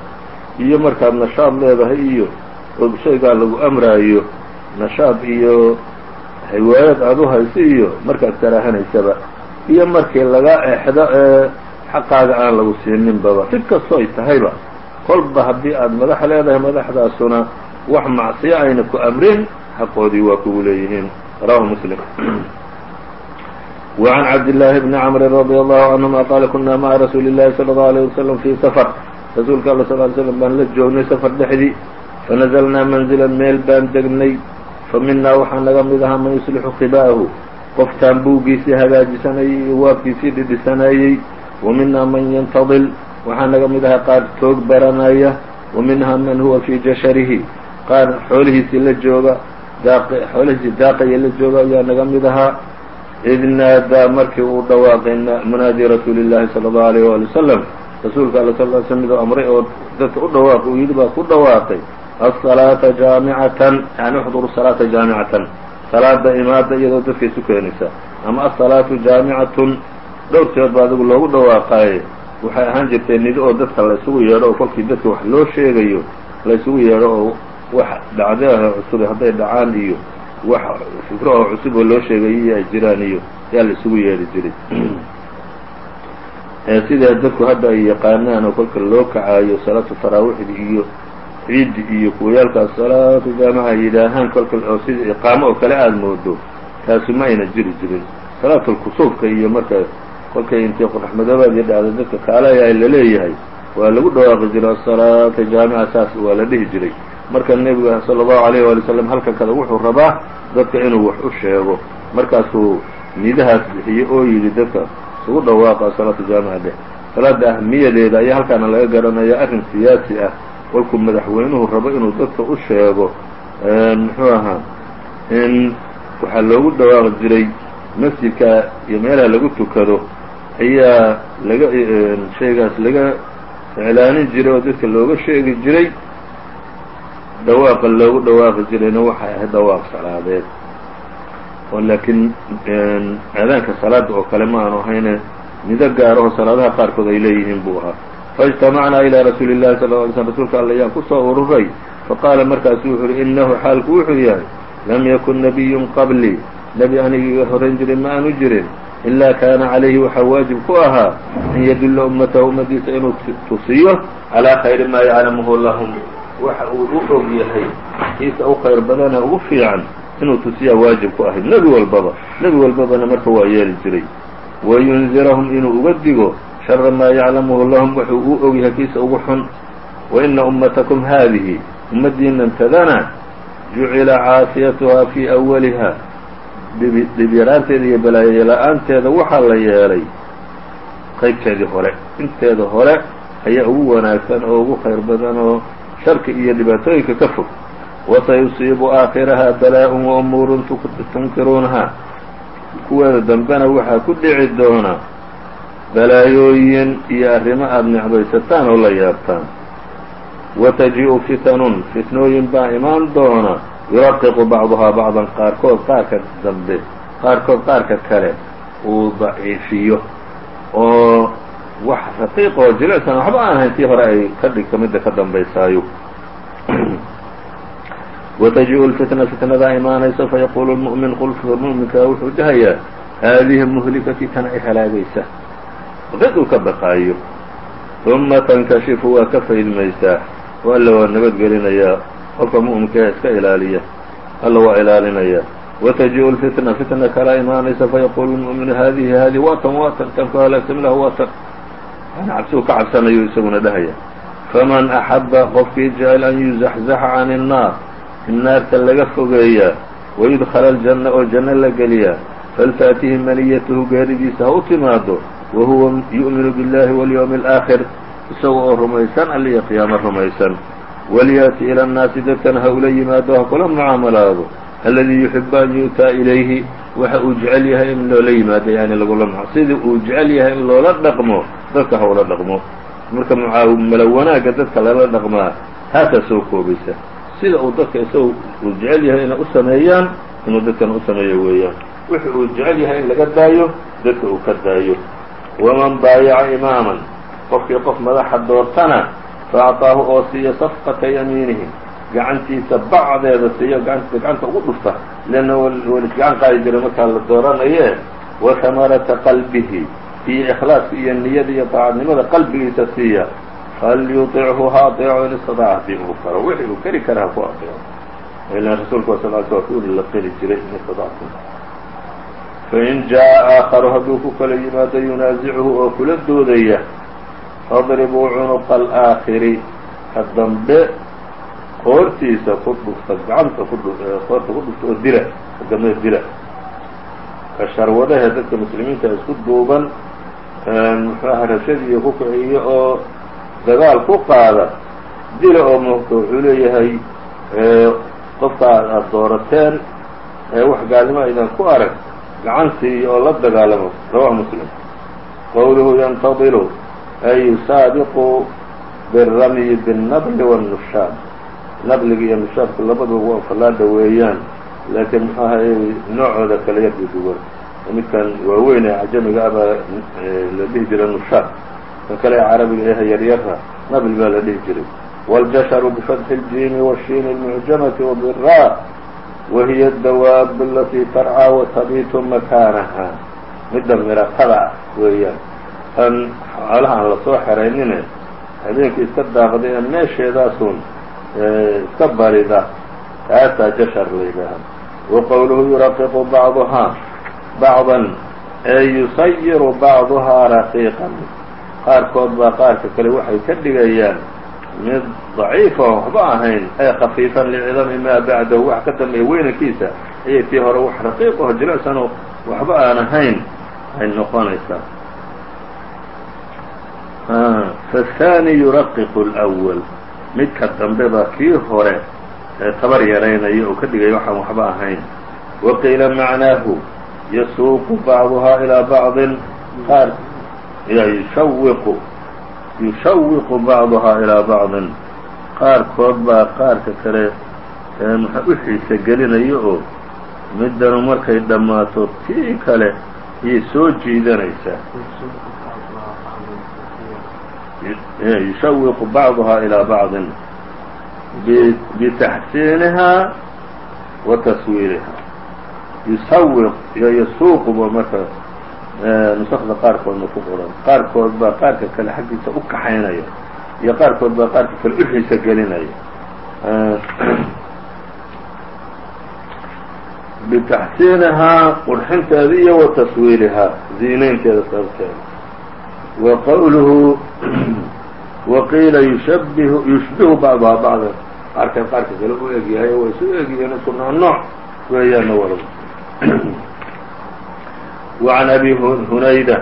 iyo markaad nashaad leedahay iyo oo shaygaa lagu amraayo nashaad iyo hiwaayad aad u hayso iyo markaad karaahanaysaba iyo markii laga exdo ee xaqaaga aan lagu siininbaba si kastoo ay tahayba kolba haddii aad madax leedahay madaxdaasuna wax macsiyo ayna ku amrin xaqoodii waa kugu leeyihiin rawahu muslim وعn cabdاللahi بni cmr رadي الله عanهuma qala kuna maعa rasuuli الlahi slى الlه عليه وsلم fي sfr rasuulka alla sl ly slm baan la joognay sfr dhexdii fanazlnaa manزila meel baan degnay faminaa waxaa naga mid ahaa man yuslixu khiba'ahu qof taambuugiisii hagaajisanayay iyo waabkiisii dhidhisanayey وminaa man yntadil waxaa naga mid ahaa qaar toog baranaya وminhaa man huwa fii jasharihi qaar xoolihiisii la jooga xoolihiisii daaqaya la jooga ayaa naga mid ahaa. Id naadaa markii uu dhawaaqay munaadi rasuuli llahi sala allahu alayh waali wasalam rasuulka alla sal sl midoo amray oo dadka u dhawaaq uu yidhi baa ku dhawaaqay asalaata jaamicatan yani uxduru salaata jaamicatan salaada imaada iyadoo dadka isu keenaysa. Ama asalaatu jaamicatun dhowrteed ba adigu loogu dhawaaqaaye waxay ahaan jirtay nido oo dadka la isugu yeedho oo kolkii dadka wax loo sheegayo la isugu yeedho oo wax dhacdaha cusub hadday dhacaan iyo wax fikro oo cusub oo loo sheegayo ay jiraan iyo yaa la isugu yeedhi jiray. Sidaa dadku hadda ay yaqaanaan oo kolka loo kacaayo salaatu taraawiixdi iyo ciidi iyo kuwayaalkaas salaatu jaamaca yidhaahaan kolka oo sida iqaamo oo kale aada moodo taasi ma ayna jiri jirin. Salaatulkusuufka iyo marka kolkay intay qoraxmadoobaadii dhacda dadka kaalayahay la leeyahay waa lagu dhawaaqi jiray asalaata jaamica saas waa la dhihi jiray. Marka nebiga sala allahu alayh waali wasalam halkan kada wuxuu rabaa dadka inuu wax u sheego. Markaasuu nidahaas bixiyey oo yidhi dadka isugu dhawaaqa salaatu jaamica dheh. Salaada ahmiyadeeda ayaa halkaana laga garanaya arrin siyaasi ah kolkuu madaxweynuhu rabo inuu dadka u sheego muxuu ahaa in waxaa loogu dhawaaqi jiray masjidka iyo meelaha lagu tukado ayaa laga shaygaas laga iclaanin jiray oo dadka looga sheegi jiray. Dhawaaqa loogu dhawaaqi jirayna waxay ahayd dhawaaq salaadeed. Oo laakiin aadaanka salaada oo kale ma aanu ahayne mido gaaraho salaadaha qaarkood ay leeyihiin buu ahaa faاجtamacnaa ilىa rasuuli الlahi sal ه alay slm rsulka alla ayaan ku soo ururay faqaala markaasu wuxu uhi inahu xaalku wuxuu yahay lam yakun nabiy qablii nebi aniga iga horayn jirin ma aanu jirin ilaa kaana calayhi waxaa waajib ku ahaa an yadulla ummatahu ummadiisa inuu tusiyo calaa khayri maa yaclamuhu lahum waxa uu u og yahay kiisa u khayr badane ugu fiican inuu tusiyaa waajib ku ahayd nebi walbaba nebi walbabana marka waa yeeli jiray wayunzirahum inuu uga digo shara maa yaclamuhu lahum wuxuu u og yahay kiisa ugu xun. Waina ummatakum haadihi ummaddiinan tadana jucila caasiyatuhaa fii awaliha dhibyaraanteeda iyo balaayo la'aanteeda waxaa la yeelay qaybteedii hore. Inteeda hore ayaa ugu wanaagsan oo ugu khayr badan oo sharka iyo dhibaatooyinka ka fog. Wasayusiibu aakhiraha balaa-un wa umuurun tunkiruunaha kuweeda dambena waxaa ku dhici doona balaayooyin iyo arrimo aada necbaysataan oo la yaabtaan wataji-u fitanun fitnooyin baa imaan doona yuraqiqu bacduhaa bacdan qaarkood qaarka dambe qaarkood qaarka kale uu daciifiyo. Oo wax raqiiq oo jilicsan waxba aan ahayn tii hore ay ka dhigto midda ka dambaysaayo wataji-u lfitna fitnadaa imaanaysa fayaquulu lmu'min qulka mu'minkaa wuxuu dhahayaa haadihi muhlikati tan ay halaagaysa dad uu ka baqaayo uma tankashifu waa ka faydmaysaa oo alla waa nabadgelinayaa qofka mu'minka ee iska ilaaliya. Alla waa ilaalinayaa wataji-u lfitna fitna kala imaanaysa fayaqulu lmu'minu hadihi hadihi waatan waatan tan ku halaagsan lah waatan. Yani cabsiu ka cabsanayo isaguna dhahaya. Faman axaba qofkii jecel an yuzaxzaxa can innaar in naarta laga fogeeyaa wayudkhala aljanna oo janno la geliyaa faltaatihi maniyatuhu geeridiisa ha u timaado wa huwa yu'minu biاllahi walyowmi alaakhir isaga oo rumaysan alliya qiyaamo rumaysan walyaati ila annaasi dadkana ha ula yimaado ha kula mucaamalaado alladii yuxibu an yu'taa ilayhi waxa uu jecel yahay in loola yimaado yani lagula sidii uu jecel yahay in loola dhaqmo dadka ha ula dhaqmo marka mucaamalo wanaagga dadka lala dhaqmaa haataa soo koobaysa sida uu dadka isagu uu jecel yahay inay u sameeyaan inuu dadkana u sameeyo weeyaan wixu uu jecel yahay in laga daayo dadka uu ka daayo waman baayaca imaaman qofkii qof madaxa doortana faacطaahu oo siiyo safqata yamiinihi gacantiisa bacdeeda siiyo gacantiisa gacanta ugu dhufta leanna walis gacan qaadi jiray markaa la dooranaye wa hamarata qalbihi iyo ikhlaaska iyo niyada iyo daacadnimada qalbigiisa siiya falyuطichu ha aطeeco in istadaca haddii uu karo wixii uu keri kara ha ku aطeeco ilan rasuulku sal l waa ku la qeli jiray in istadactum fain jaaءa aakharu hadduu ku kala yimaado yunaasichu oo kula doodaya fadribuu cunuqa alaakhiri ka dambe qoortiisa ku dhufta gacanta qoorta ku dhufta oo dila ka dambe dila ka sharwadahe dadka muslimiinta isku duuban muxuaha rashadiiyo ku kiciyo oo dagaal ku qaada dila oo moogta wuxuu leeyahay qofka aada doorateen wax gaalnimo aydan ku arag gacantii oo la dagaalamo rawahu muslim qowluhu yantadilu ay yusaabiqu biramyi biالnabli wالnushaab nabliga iyo nushaabku labaduba waa fallaadha weeyaan laakiin muxuu ahay noocooda kala yarbi duwan midkan waaweyn ee cajamiga ah baa la dhihi jiray nushaab kan kale ee carabiga ehe yaryara nabl baa la dhihi jiray wاljasharu bifatxi اljiimi wالshiin اlmucjamati wbira wahiy اdawaabu alatii tarcى watabitu makaanaha midda miratada ah weeyaan tan xoolaha aan la soo xeraynine habeenkii iska daaqday ee meesheedaasun iska barida taasaa jashar la yidhaahaa waqowluhu yuraqiqu bacduhaa bacdan ee yusayiru bacduhaa raqiiqan qaarkood baa qaarka kale waxay ka dhigayaan mid daciifa oo waxba ahayn ee khafiifan licidami maa bacdahu wax ka dambeeya weynankiisa ayay tii hore wax raqiiq oo jilicsan oo waxba aan ahayn ay noqonaysaa fathani yuraqiqu اlأwal midka dambe baa kii hore ee tabar yaraynaya oo ka dhigaya waxaan waxba ahayn waqiila macnaahu yasuuqu bacduhaa ilىa bacضin qaar yushawiqu yushawiqu bacduhaa ilaa bacdin qaarkood baa qaarka kale maxa u xiisa gelinaya oo middanu markay dhammaato tii kale ayay soo jiidanaysaa yushawiqu bacduhaa ilaa bacdin bitaxsiinihaa wa taswiirihaa yusawiq iyo yasuuquba marka nusakda qaarkoodna ku qoran qaarkood baa qaarka kale xaggiisa u kaxaynaya iyo qaarkood baa qaarka kale u xiisa gelinaya bitaxsiinihaa qurxinteeda iyo wa taswiilihaa ziinaynteeda sababteeda. Wa qowluhu waqiila yushabihu yushbihu bacduhaa bacdan qaarkeed qaarka kale u eg yahay oo way isu egyihiin isku nooc nooc weeyaana walba وعن أbي هنaydة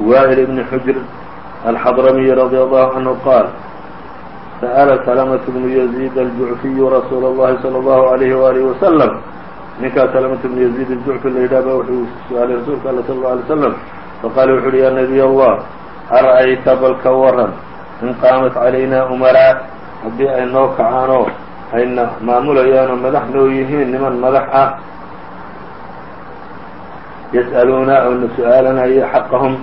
وائل بن حجر الحضرمي رضي الله عنه قال سأل سلمة بن يزيد الجعفي رsuuل اللhi صلى الله عليه وآله وسلم ninkaa سلمة بن يزيد الجعفي la yidhahba wuxuu su-aalay rasuulka all صلى الله عليه وسلم faqاla wuxu uhi ya نبي الله أرأyta bal ka waran in qاamat عalayna أمراء haddii ay noo kacaanoo ayna maamulayaanoo madax noo yihiin niman madax ah yas'aluuna oo na su'aalanayo xaqahum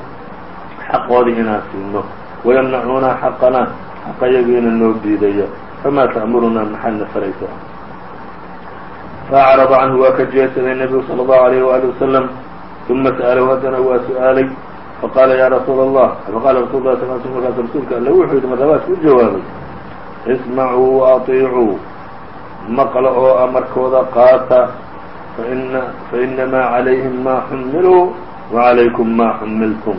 xaqoodii inaan siino wayamnacuuna xaqana xaqayagiina noo diidayo famaa ta'murunaa maxaadna faraysaa faacrada canhu waa ka jeedsaday nebigu sala allahu alayh waali wasalam uma sa'alahu haddana waa su'aalay faqaala yaa rasuula allah faqaala rasul lah sal sl markaas rasuulka alle wuxuu yidhi marlabaadku u jawaabay ismacuu wa maqla oo amarkooda qaata fainamaa calayhim maa xumiluu wacalaykum maa xumiltum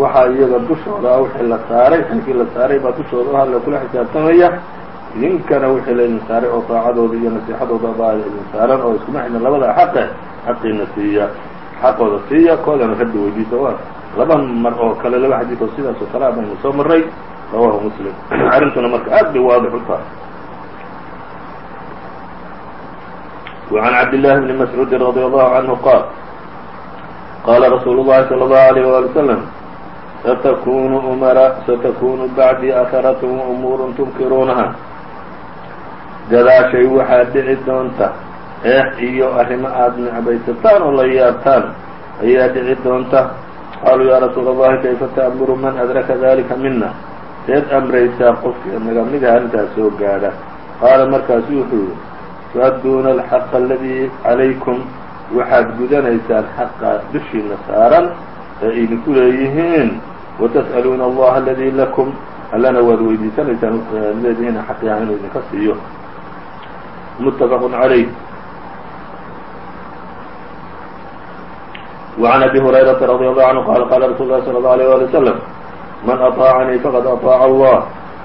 waxaa iyaga dushooda ah wixii la saaray xilkii la saaray baa dushooda ah la kula xisaabtamaya idinkana wixii laydin saaray oo taacadooda iyo nasiixadooda baa idin saaran oo iskuma xidna labada xaqe xaqiina siiya xaqooda siiya koodana rabbi weydiisa waa laba mar oo kale laba xadiid oo sidaas oo kale a baynu soo maray rawahu muslim arrintuna marka aad bay waadix u tahay وعن عبد الله بن مسعوud رضي الله عنه qال qاla رsuuل الlahi صلى الله عليه وaلي وسلم saتkunu baعdي أثرة وأmuur تنkiruunaha gadaashay waxaa dhici doonta eex iyo arrimo aad necbaysataan oo la yaabtaan ayaa dhici doonta qaaluu ya rasuul الlahi kayfa تأmuru man أdraka ذلika mina seed amraysaa qofkii naga mida arrintaas soo gaadha qaala markaasu wuxuu yihi tuadduuna alxaqa aladii calaykum waxaad gudanaysaan xaqa dushiina saaran ee idinku leeyihiin watas'aluuna allaha aladii lakum allana waad weydiisanaysaan leedihiina xaqii ah inuu idinka siiyo muttafaqun calayh وعn أbي هريرaةa رضي الله عنه qال qاla رsuل الlh صلى الله عليه ولي وسلم man أطاacnii faqad أطاaca الله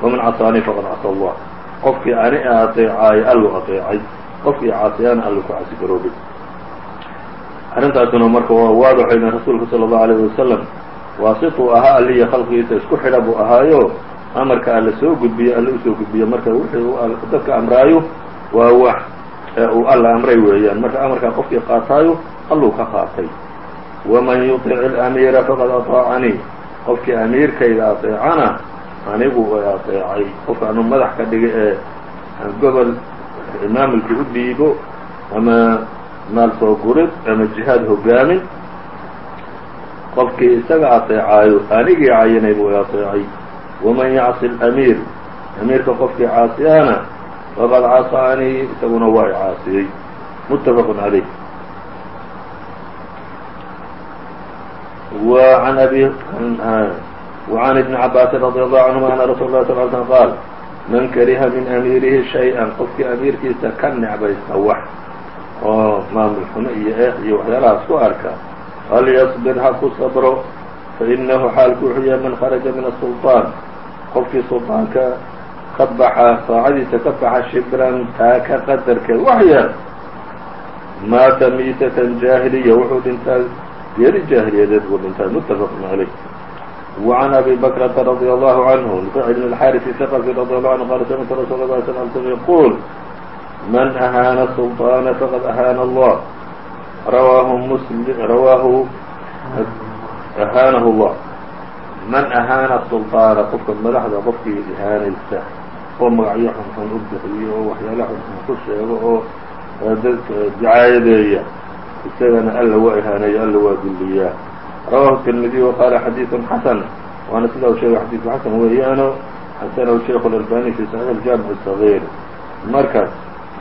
وman caصاanii faqad caصى الله qofkii ani aطeecaayo allu aطeecay qofkii caasiyana allu ku casigaroobay arrintaasuna marka waa waadaxayna rasuulku salى الlaه عalيه wasalam waasituu ahaa alliya khalqigiisa isku xidha buu ahaayo amarka alla soo gudbiyo alla usoo gudbiyo marka wixii dadka amraayo waa wax uu alla amray weeyaan marka amarkaa qofkii qaataayo alluu ka qaatay waman yuطic اlأmiira faqad aطaacanii qofkii amiirkayga aطeecana anigu way aطeecay qofka anu madax ka dhiga ee gobol maamulkii u dhiibo ama maal soo gurid ama jihaad hogaamin qofkii isaga ateecaayo anigii cayinay buu ateecay waman yacsi alamiir amiirka qofkii caasiyana faqad casaanii isaguna waa i caasiyey muttafaqun calayh wa an abi wacan ibni cabaasin radi allahu canhuma ana rasul lah sal l slm man kariha min amiirihi shay-an qofkii amiirkiisa ka necbaysta wax oo maamul xumo iyo eex iyo waxyaalahaas ku arka falyasbir ha ku sabro fainahu xaalku wuxuu yahay man kharaja min asulطaan qofkii sulطaanka ka baxa saacadiisa ka baxa shibran taaka qadarkeed wax yar maata miitatan jaahiliya wuxuu dhintaa geeri jaahiliyadeed buu dhintaa muttafaqun calayh وعn أbي بكرة رضي الله عنه نفع بن الحارث ثقفي رضي الله عنه قال سمعت رsuل الله صلى اه عليه وسلم يقول من أهاaن السلطان فqد أهاaن الله رwاه مسلم رwاه أهاaنه الله من أهاaنa السلطاaن qofka madaxda qofkii ihaanaysa oo magacyo xunxun u bixiyo oo waxyaala xunxun ku sheego oo dadka dicaayadeeya isagana alla waa ihaaneeya alla waa dulliyaa rawahu التirmidiي وqala xadiiث xasan waana sida u sheegay xadiiثku xasan weeyaano xasanahu sheikh األbani fi صaxiix الjaamiع الصغيr marka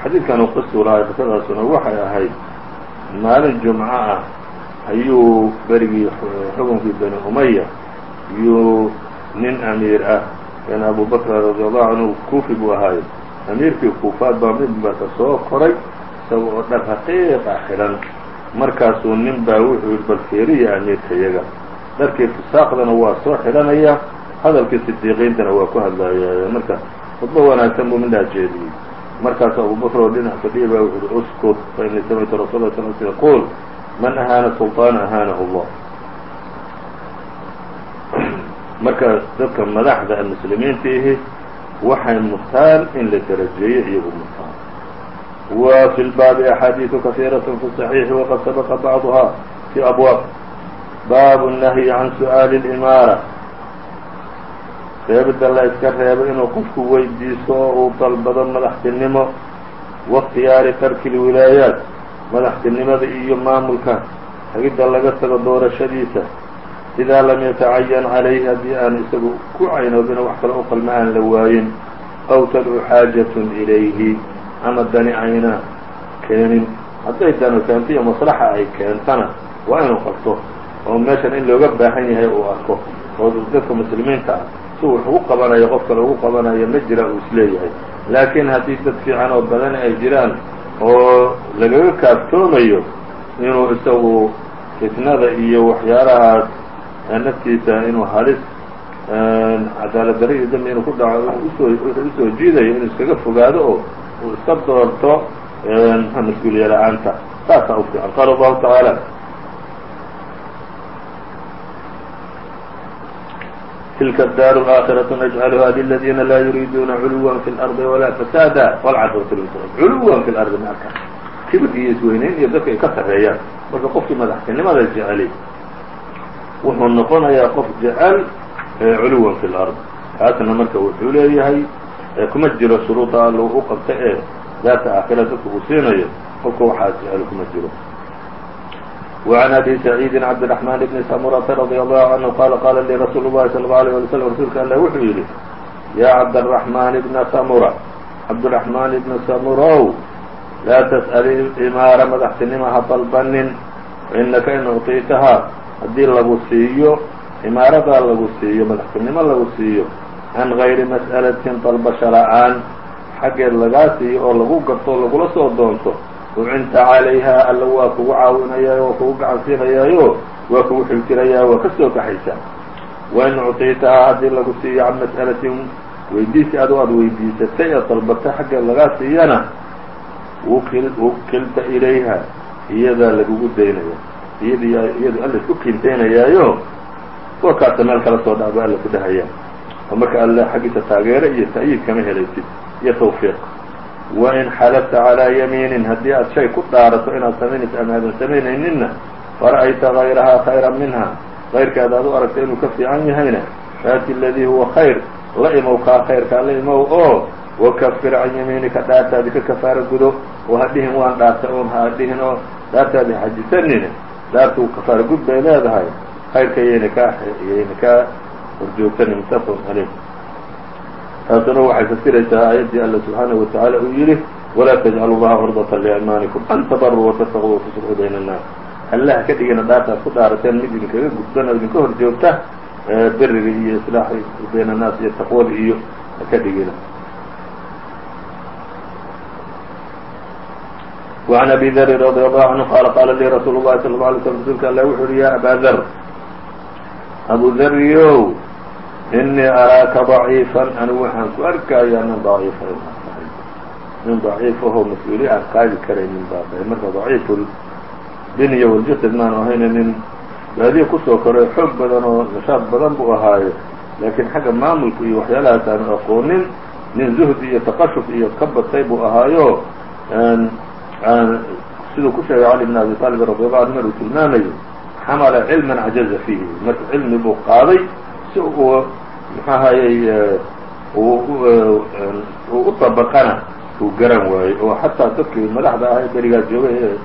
xadiidkanu qisu lahay qisadaasuna waxay ahayd maalin jumco ah ayuu berigii xukunkii bani umaya iyuu nin amiir ah kan abu bakr radi allahu canhu kuufi buu ahaayo amiirkii kuufaad baa midbaka soo koray isaga oo dhar raqiiqa xidhan markaasuu nin baa wuxuu yihi bal feeriya amiirka yaga dharkii fisaaqdana waa soo xidhanaya hadalkii sidiiqiintana waa ku hadlaya marka khudbo wanaagsan buu midhaa jeediyey. Markaasu abubakr oo dhinac fadhiya baa wuxu uhi uskut fa inii samictu rasul sl sl yaquul man ahaana sulطaana ahaanahu allah. Marka dadka madaxda muslimiinta ihi waxay mutaan in la darajeeyo iyagu mutaan wa fi lbaabi axaadiiثu kahiiraة fi صaxiixi waqad sabaqa bacduha fi abwaab baabu الnahyi can su'aali اlimaara reebidda la iska reebo inuu qofku weydiisto oo uu dalbado madaxtinimo waاkhtiyaari tarki اlwilaayaat madaxtinimada iyo maamulka hagidda laga tago doorashadiisa idaa lam yatacayan calayhi haddii aan isagu ku caynoobina wax kale u qalma aan la waayin aw tadcu xaajatun ilayhi ama dani ayna keenin. Hadday keento iyo maslaxa ay keentana waa inuu qabto oo meeshan in looga baahan yahay uu arko oo dadka muslimiinta ah si wax ugu qabanayo qof kale qabanayo ma jira uu is leeyahay laakiin haddii dad fiican oo badan ay jiraan oo lagaga kaaftoomayo inuu isagu fitnada iyo waxyaalahaas naftiisa inuu halis cadaalad darri iyo dambi inuu ku dhaco u soo u soo jiidayo inuu iskaga fogaado oo uu iska doorto mas'uuliya la'aanta. Saasaa u fiican. Qaala allahu tacaala. Tilka daar aakhiraةu najcaluha liladiina laa yuriiduuna culuwa fi اlardi walaa fasaada. Wlcadwat culuwa fi lardi marka. Kibir iyo isweynayn iyo dadka ay ka sarreeyaan marka qofkii madaxtinimada jeceli wuxuu noqonayaa qof jecel culuwan fi lard taasna marka wuxuu leeyahay kuma jiro shuruuda all u qabta ee daata aakhira dadka uu siinayo qofka waxaa jecel kuma jiro وعن أbي سعيid cبدالرحمن بن سمرة رضي الله عنه qال qاla lii رsuل الlahi صلى الله عليه ولي وسلم rasuulka alla wuxuu yidhi yا cبدالرحمن بن سمرة cبدالرحمن بن سمrow laa تسأل imaara madaxtinima ha dalbanin فإnaka in uطيtahaa haddii lagu siiyo imaaradaa lagu siiyo madaxtinimo lagu siiyo can gayri mas'alatin dalbasho la'aan xaggeed lagaa siiyo oo lagu garto o lagula soo doonto ucinta calayha alla waa kugu caawinayaa waa kugu gacansiinayaayo waa kugu xiltirayaa waa ka soo baxaysaa wain ucطiitahaa haddii lagu siiyo can mas'alatin weydiisi adoo aada weydiisatay ee dalbatay xaggeed lagaa siiyana wukilta ilayha iyadaa lagugu daynaya iyad iyadu alla isku kiintaynayaayo oo kaasa meel kala soo dhacba alla ku dhahayaa oo marka alla xaggiisa taageero iyo ta'yiid kama helaysid iyo tawfiiq. Wain xalafta calىa yamiinin haddii aad shay ku dhaarato inaad samaynayso ama aadan samaynayninna fara'ayta gayrahaa khayra minha kayrkaada aad u aragta inuu ka fiican yahayna faati aladii huwa khayr la imow kaa khayrkaa la imow oo wakafir can yamiinika dhaartaadi ka kafaaro gudo oo ha dhihin waan dhaartay oon ha dhihin oo dhaartaadi xajisanine dhaartu kafaaro gud bay leedahay khayrka yayna kaa yayna kaa horjoogsanin mutafaqun caleyh taasuna waxay fasiraysaa aayaddii alla subxaanaه wa tacaala uu yidhi walaa tajcalu llaha curdata liaymaanikum an tabaruu watasaquu watuslxuu bayna annaas allaha ka dhigina dhaartaad ku dhaarateen mid idinkaga gudban oo idinka hor joogta beriga iyo islaaxa bayna annaas iyo taqwada iyo haka dhigina وعn abi dri radي allahu canhu qaala qaala lii rasuulu الlahi salى الlه alay slm rasuulka alla wuxu uhi ya abaa dr abu dryow inii araaka ضaciifan anigu waxaan ku arkayaa nin daciifa inaad tahay nin daciifahoo mas'uuliye aan qaadi karaynin baa tahay marka daciifu biniya waljasad maanu ahayna nin baadiye ku soo koray xoog badan oo nashaad badan buu ahaaye. Laakiin xagga maamulka iyo waxyaalahaas aanu aqoonin nin zuhdi iyo taqashuf iyo ka batay buu ahaayo. Siduu ku sheegay cali bn abi طaalib radi allahu anhu maruu tilmaamayo xamala cilman cajaza fiihi. Marka cilmi buu qaaday si uu muxaahayey uu u dabaqana uu garan waayey oo xataa dadkii madaxda ahay berigaa joogay ee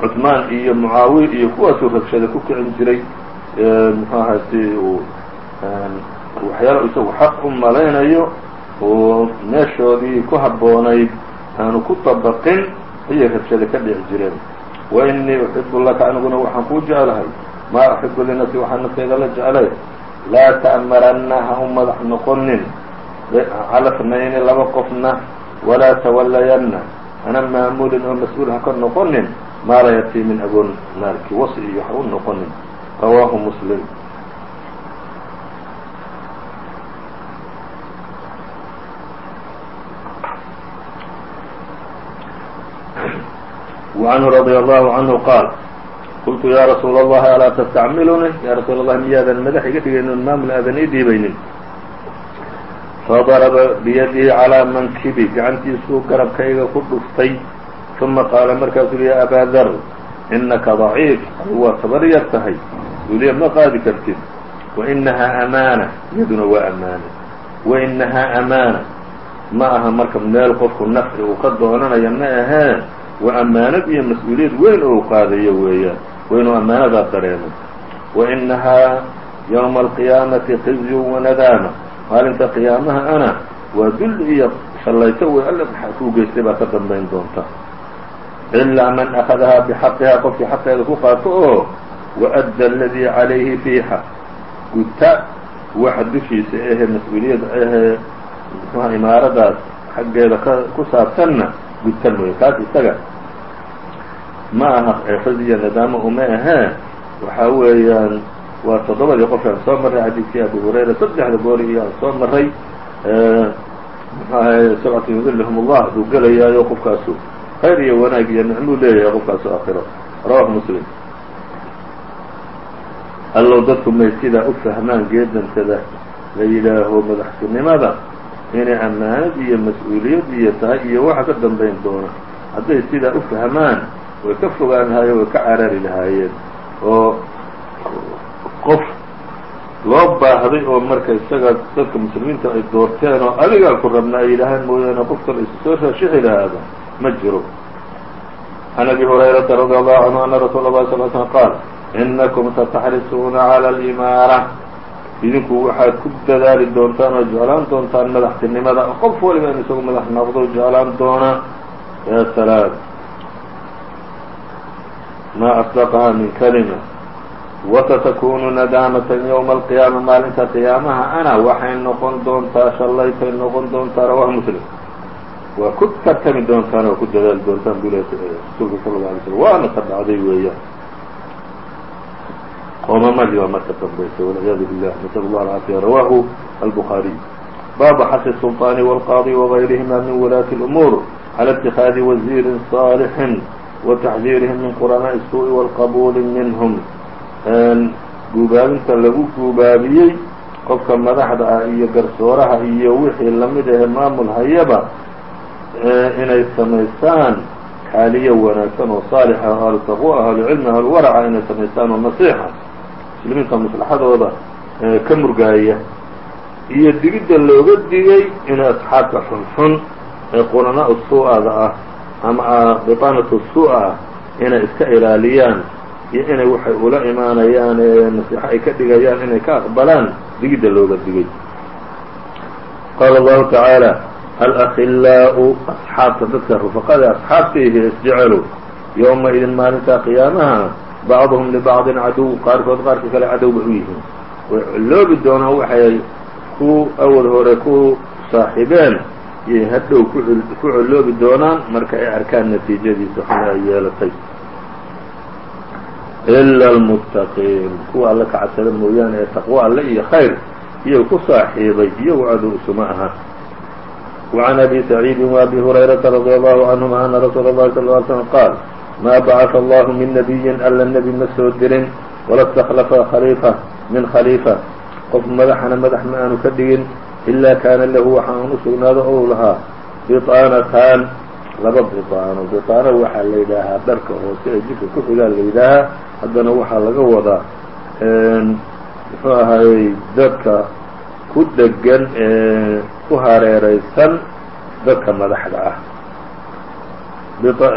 cusmaan iyo mucaawiya iyo kuwaasuu rabshada ku kicin jiray. Muxuaha si uu waxyaala isagu xaq u malaynayo oo meeshoodii ku habboonayd aanu ku dabaqin ayay rabshada ka dhici jireen. Wainii uxibu laka aniguna waxaan kuu jeclahay. Maa uxibu linafsi waxaan nafteyda la jeclay laa ta'maranna ha u madax noqonin cala tnayni laba qofna walaa tawallayanna hana maamulin oo mas-uul ha ka noqonin maala yatiimin agoon maalki wasi iyo ha u noqonin rawaahu muslim وعنه رضي الله عنه قال qultu yaa rasuul اllahi alaa tastacmiluni? Yaa rasuul allah miyaadan madax iga dhigaynin maamul aadan ii dhiibaynin? Fadaraba biyadihi calaa mankibi gacantiisuu garabkayga ku dhuftay. Uma qaala markaasuu ya abaa dar inaka daciif adu waa tabar yar tahay. Duuliya ma qaadi kartid. Wainahaa amaana iyaduna waa amaana. Wainahaa amaana ma aha marka meel qofku nafci uu ka doonanayo ma ahee waa amaanad iyo mas'uuliyad weyn oo qaadayo weeyaan waa inuu ammaanadaa dareemo wainahaa ywma alqiyaamati khizyun wanadaama maalinta qiyaamaha ana waa dulli iyo shallayto wey alle maxaa kuu geystay baa ka dambayn doonta ilaa man akadahaa bixaqihaa qofkii xaqeeda ku qaato oo waadda aladii calayhi fiiha guta waxa dushiisa ehe mas'uuliyadda ahee muxuha imaaradaas xaggeeda ku saabsanna gutan mooye kaas isaga ma aha xifdiya nadaamo uma ahee waxa weeyaan waa toddobadii qof aan soo marray xadiidkii abu hurayra saddexda goori iyo aan soo marray muxuu ahay yudilhum allah aduu gelayaayo qofkaasu khayr iyo wanaag iyo nicmuu leeyahay qofkaasu aakhiro. Rawahu muslim. Allow dadku may sidaa u fahmaan geedantada la yidhaaho madaxtinimada inay ammaanad iyo mas'uuliyad iyo tahay iyo waxa ka dambayn doona. Hadday sidaa u fahmaan way ka fogaan lahaayeen way ka carari lahaayeen oo qof loo baahday oo marka isaga dadka muslimiinta ay doorteen oo adigaa ku rabna ay yidhaahaan mooyaane qof kale isu soo raashixi lahaada ma jiro. Can abi hurayrata radi allahu canhu ana rasuula اlahi sal slm qaal inakum sataxrisuuna cala alimaara. Idinku waxaad ku dadaali doontaan oo jeclaan doontaan madaxtinimada qof waliba in isagu madax noqdo jeclaan doona. Ya salaam ma asdaqaha min kalima wasatakunu nadaamatan ywma alqiyaama maalinta qiyaamaha ana waxay noqon doontaa shallaytay noqon doontaa rawahu muslim waa ku tartami doontaan oo ku dadaali doontaan buu le rasuulka sala la alay slm waana ka dhacday weeyaan qoomamadii baa marka dambaysay walciyaadu billah nasal allah alcaafiya rawahu albuخaariy baabu xasi الsulطaani wاlqaadi wagayrihima min wulaati اlumuur cala اtikaadi wasiirin صaalixin wataxdiirihim min quranaaءi الsuuءi wاlqabuuli minhm guubaabinta lagu guubaabiyey qofka madaxda ah iyo garsooraha iyo wixii lamid ahe maamul hayaba inay samaystaan kaaliyo wanaagsan oo saalixa ahlu taqwa ahlu cilmi ahlu waraca inay samaystaan oo nasiixa muslimiinta maslaxadooda ka murgaaya iyo digidda looga digay inay asxaabta xunxun ee quranaa suu-ada ah ama biطaanatu suu-a ah inay iska ilaaliyaan iyo inay waxay ula imaanayaan ee nasiixo ay ka dhigayaan inay ka aqbalaan digidda looga digay. Qaala allahu tacaala alakhilaau asxaabta dadka rufaqada asxaabtaihi isjecelu yowma idin maalintaa qiyaamaha bacduhum libacdin caduw qaarkood qaarka kale cadowba u yihiin. Way coloobi doonaan waxay ku awal hore ku saaxibeen iyo hadhow ku coloobi doonaan marka ay arkaan natiijadiisa xuna ay yeelatay ila almuttaqiin kuwa alle ka cadsada mooyaane ee taqwo alle iyo khayr iyo ku saaxiibay iyagu cadow isuma aha وعn أbي سعيid وأbي هريرaةa رضي الله عنهma أنa رsuul الlahi صلى اه علي سلم qاal ma bacث الlah min نبiyi alla nebi ma soo dirin wala اsتklفa khليفة min khليفة qof madaxana madax ma aanu ka dhigin إila kaana lahu waxa aan u sugnaado ou lahaa biطaanataan laba biطaano biطaano waxaa la yidhaahaa dharka hoose ee jirka ku xigaa la yidhaahaa haddana waxaa laga wadaa muxuu ahaayey dadka ku dhegan ee ku hareeraysan dadka madaxda ah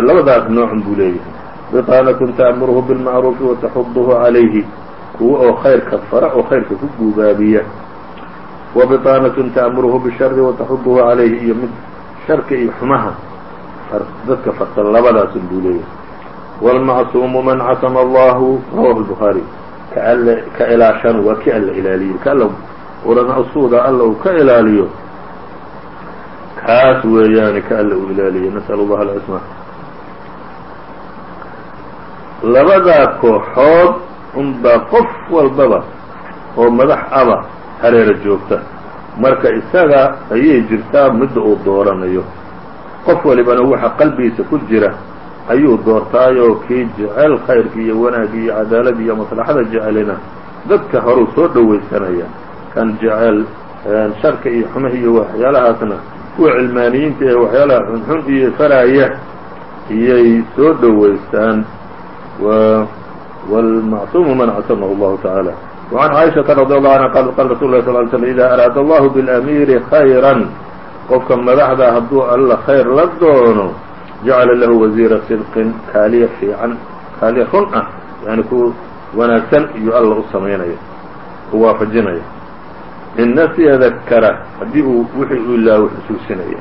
labadaas noocun buu leeyahay biطaanatun ta'muruhu biاlmacruufi wataxuduhu calayhi kuwa oo khayrka fara oo khayrka ku guubaabiya wa biطaanatun ta'muruhu bishari wataxuduhu calayhi iyo mid sharka iyo xumaha dadka farta labadaasun buu leeyahay wاlmacsuumu man casama allahu rawahu الbukhaarي ka ilaashan waa ki alla ilaaliyo ka alla usuuda alla uu ka ilaaliyo kaas weeyaani ka alla uu ilaaliyo nasأl اllaha alcusma labadaa kooxood unbaa qof walbaba oo madax aba hareera joogta. Marka isaga ayay jirtaa midda uu dooranayo. Qof walibana waxa qalbigiisa ku jira ayuu doortaayoo kii jecel khayrkii iyo wanaaggii iyo cadaaladii iyo maslaxada jecelina. Dadka horuu soo dhowaysanaya kan jecel sharka iyo xumaha iyo waxyaalahaasna kuwa cilmaaniyiinta ee waxyaalaha xunxun iyo faraaya iyay soo dhowaysaan wاlmacsuumu man casamahu اllahu tacaala وعn caiشhaةa radي allahu anha qal qala rasul lah sl ly slm ida araada allahu bاlamiiri khayra qofka madaxda hadduu alla khayr la doono jacala lahu wasiira sidqin kaaliya fiican kaaliya run ah yani ku wanaagsan iyo alla u samaynaya u waafajinaya in nasiya dakara haddii uu wixii uu ilaawo xusuusinaya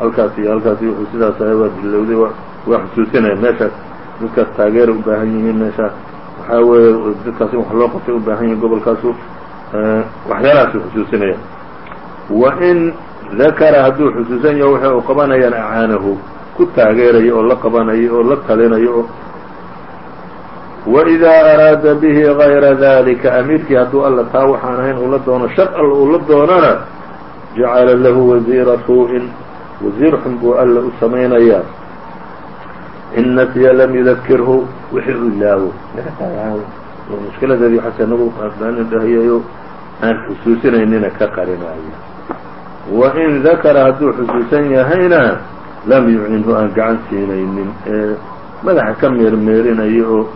halkaas iyo halkaas wuxuu sidaas ahay waa dilowday waa xusuusinaya meeshaas dadkaas taageera u baahan yihiin meeshaas waxaa weeye dadkaas in wax loo qabtay u baahan yihiin gobolkaasu waxyaalahaas u xusuusinaya wa in dakara hadduu xusuusan yaho waxa uu qabanayaan acaanahu ku taageerayo oo la qabanayo oo la talinayo oo wإidaa araada bihi غayra dalika amiirkii hadduu alla taa waxaan ahayn uu la doono shar alla uu la doonana jacala lahu wasiira suu-in wasiir xun buu alla u samaynayaa in nasiya lam yudakirhu wixii u ilaawo mushkiladeedii xase nagu dhahiyayo aan xusuusinaynina ka qarinaayo wain dakara hadduu xusuusan yahayna lam yucinhu aan gacan siinaynin ee madaxa ka meermeerinaya oo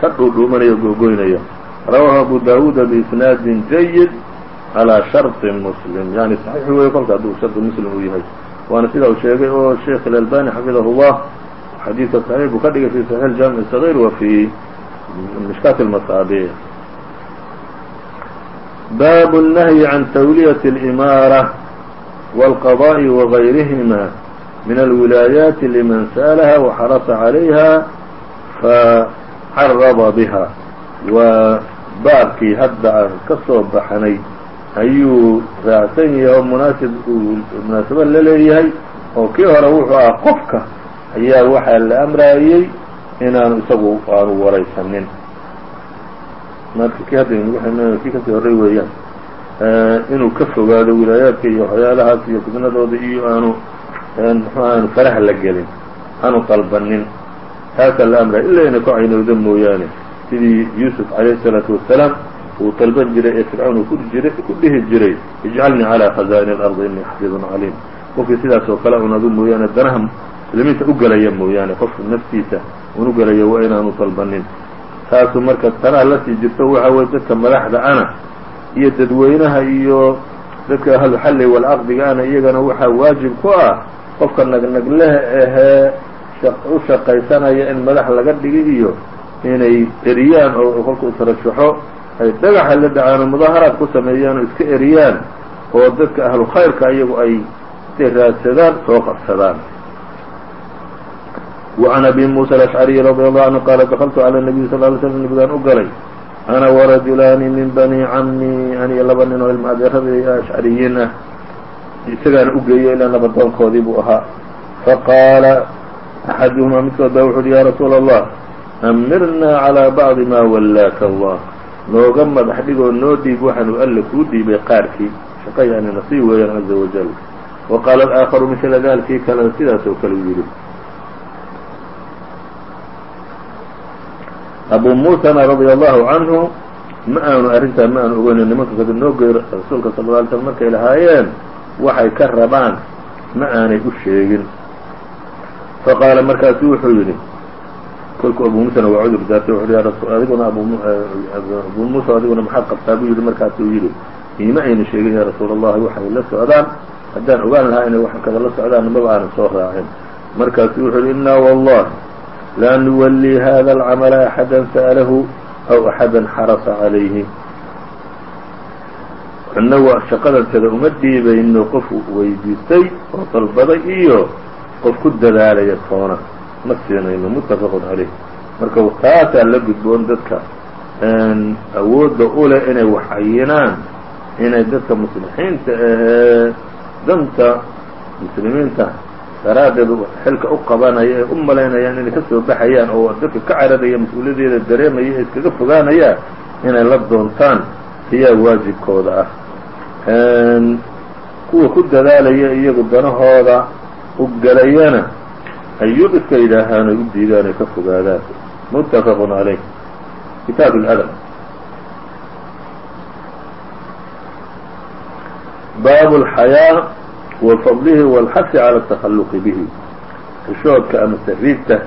ka dhuudhuumanaya o googoynaya rawaahu abu daawuuda biisnaadin jayid calىa sharطi muslim yani saxiix weeye kolka hadduu shardi muslim uu yahay waana sida uu sheegay oo sheekh ilalbani xafidahu llah xadiidka saxiix buu ka dhigay fi saxiix jaamic صغيr wa fi mishkaat اlmasaabic bab الnahyi can tawliyaة اlimaarة wاlqضاء وغayrihima min alwilaayaati liman sa'laha وxarasa عalayha facarada biha waa baabkii hadda aan ka soo baxnay ayuu raacsan yahay oo munaasib uu munaasabo la leeyahay oo kii hore wuxuu ah qofka ayaa waxaa la amraayey inaanu isagu aanu waraysanin marka kii hadda kii kasii horey weeyaan inuu ka fogaado wilaayaadka iyo waxyaalahaas iyo fitnadooda iyo aanu mxu aanu faraha la gelin aanu qalbanin taasaa la amraya ilaa ina ku caynowda mooyaane sidii yuusuf calayhi الsalaatu wasalaam uu dalban jiray ee fircawn uu kujira ku dhihi jiray ijcalnii calىa khazaa'in اlardi inii xafiidun caliim qofkii sidaas oo kale un adu mooyaane danaha muslimiinta u mooyaane qofka naftiisa un u gelaya waa inaanu dalbanin taasu marka tanaa la sii jirto waxa weye dadka madaxda ana iyo dadweynaha iyo dadka ahluxalli walcaqdiga ana iyagana waxaa waajib ku ah qofka nagnagleha ahee u shaqaysanaya in madax laga dhigi iyo inay eriyaan oo kolkuu tarashaxo ay dhagaxa la dhacaan oo mudaaharaad ku sameeyaan oo iska eriyaan oo dadka ahlu khayrka iyagu ay raadsadaan soo qabsadaan وعn أbي موسى الأشعري رضي الله عنه qال dخلت عlى النبي صلى اه علي سلم نبgaan u galay أna وraجuلaani min bني cmي aniyo laba nin oo ilma adeeradii أشcariyiin ah isagaana u geeyo ilaa nabadoonkoodii buu ahaa faqاala أxaduهmaa midkood ba wuxu uhi ya رasuul الlah أmirna عlى bعضi ma wlaaka الlah nooga madax dhigoo noo dhiib waxaanu alle kuu dhiibay qaarkii shaqo yani nasii weeyaan عaزa وaجل وqاala الآakharu mثla dalkii kalena sidaas oo kale u yidhi abu muusana radia allahu canhu ma aanu arrintaa ma aanu ogeyno nimanka kada noo geey rasuulka sal lla alay slm markay lahaayeen waxay ka rabaan ma aanay u sheegin. Faqaala markaasu wuxuu yidhi kolku abu muusana waa cudur daartay wuxu ya rasul adiguna abu muusa adiguna maxaad qabtaa? Buu yidhi markaasuu yidhi iima ayna sheegin ya rasuul allahi waxay la socdaan. Haddaan ogaan lahaa inay wax kada la socdaan maba aanan soo raacin. Markaasu wuxuu yidhi inaa wallahi laa nuwallii hada alcamala axada sa'lahu aw axada xarasa calayhi inagu shaqadantada uma dhiibayno qof weydiistay oo dalbaday iyo qof ku dadaalaya toona ma siinayno muttafaqun calayh marka taasaa la gudboon dadka awoodda u leh inay wax cayinaan inay dadka muslixiinta ee danta muslimiinta daraaddeed xilka u qabanaya ee u malaynayaan inay ka soo baxayaan oo dadka ka cararaya mas'uuliyaddeeda dareemaya ee iskaga fogaanaya inay la doontaan ayaa waajibkooda ah. Kuwa ku dadaalaya iyagu danahooda u galayana ayuu iska yidhaahaan ay u diidaan ay ka fogaadaan. Mutafaqun calayh kitaab اladab baab اlxayaa وفضلhi والxث عlى التخلق bه xishoodka ama sriibta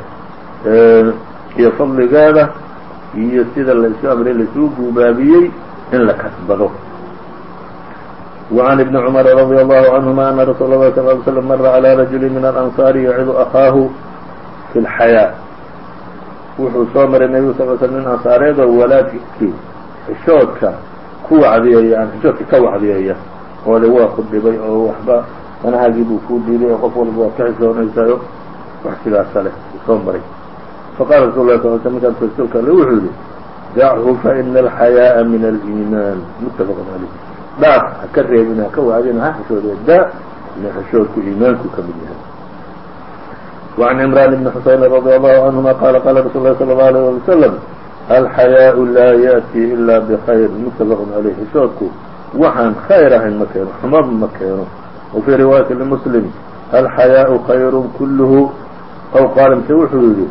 iyo fadligeeda iyo sida laysu amray laysuu guubaabiyey in la kasbado وعن ابن عمر رضي الله عنهما أن رsuل الله صلى اه عليه وسلم mر على رجل من الأنصار يعظ أخاaه في الحyاء wuxuu soo maray nebigu sal sl nin ansaareed oo walaadkii xishoodka ku wacdiyaya aan xishoodka ka wacdiyaya oo le waa ku dhibay oo waxba manahaagii buu kuu diiday oo qof walba waad ka xishoonaysayo wax sidaasa leh soo maray faqala rasul lah sal sl markaas rasuulka alle wuxuu yihi dachu faina alxayaaءa min aliimaan muttafaqun caleyh dhaaf ha ka reebin ha ka wacdin ha xishoodee da ina xishoodku iimaanku ka mid yahay وعن عمران بن حuسين رضي الله عنهما قال قال رsuل الله صلى الله عليه ولي وسلم الحyاء laa yأتي إلا بخyر متفق عlيه xishoodku waxaan khayr ahayn ma keeno xumad ma keeno وفي رواية لمسلم الحياء خير كله أو qاaل mse wuxuu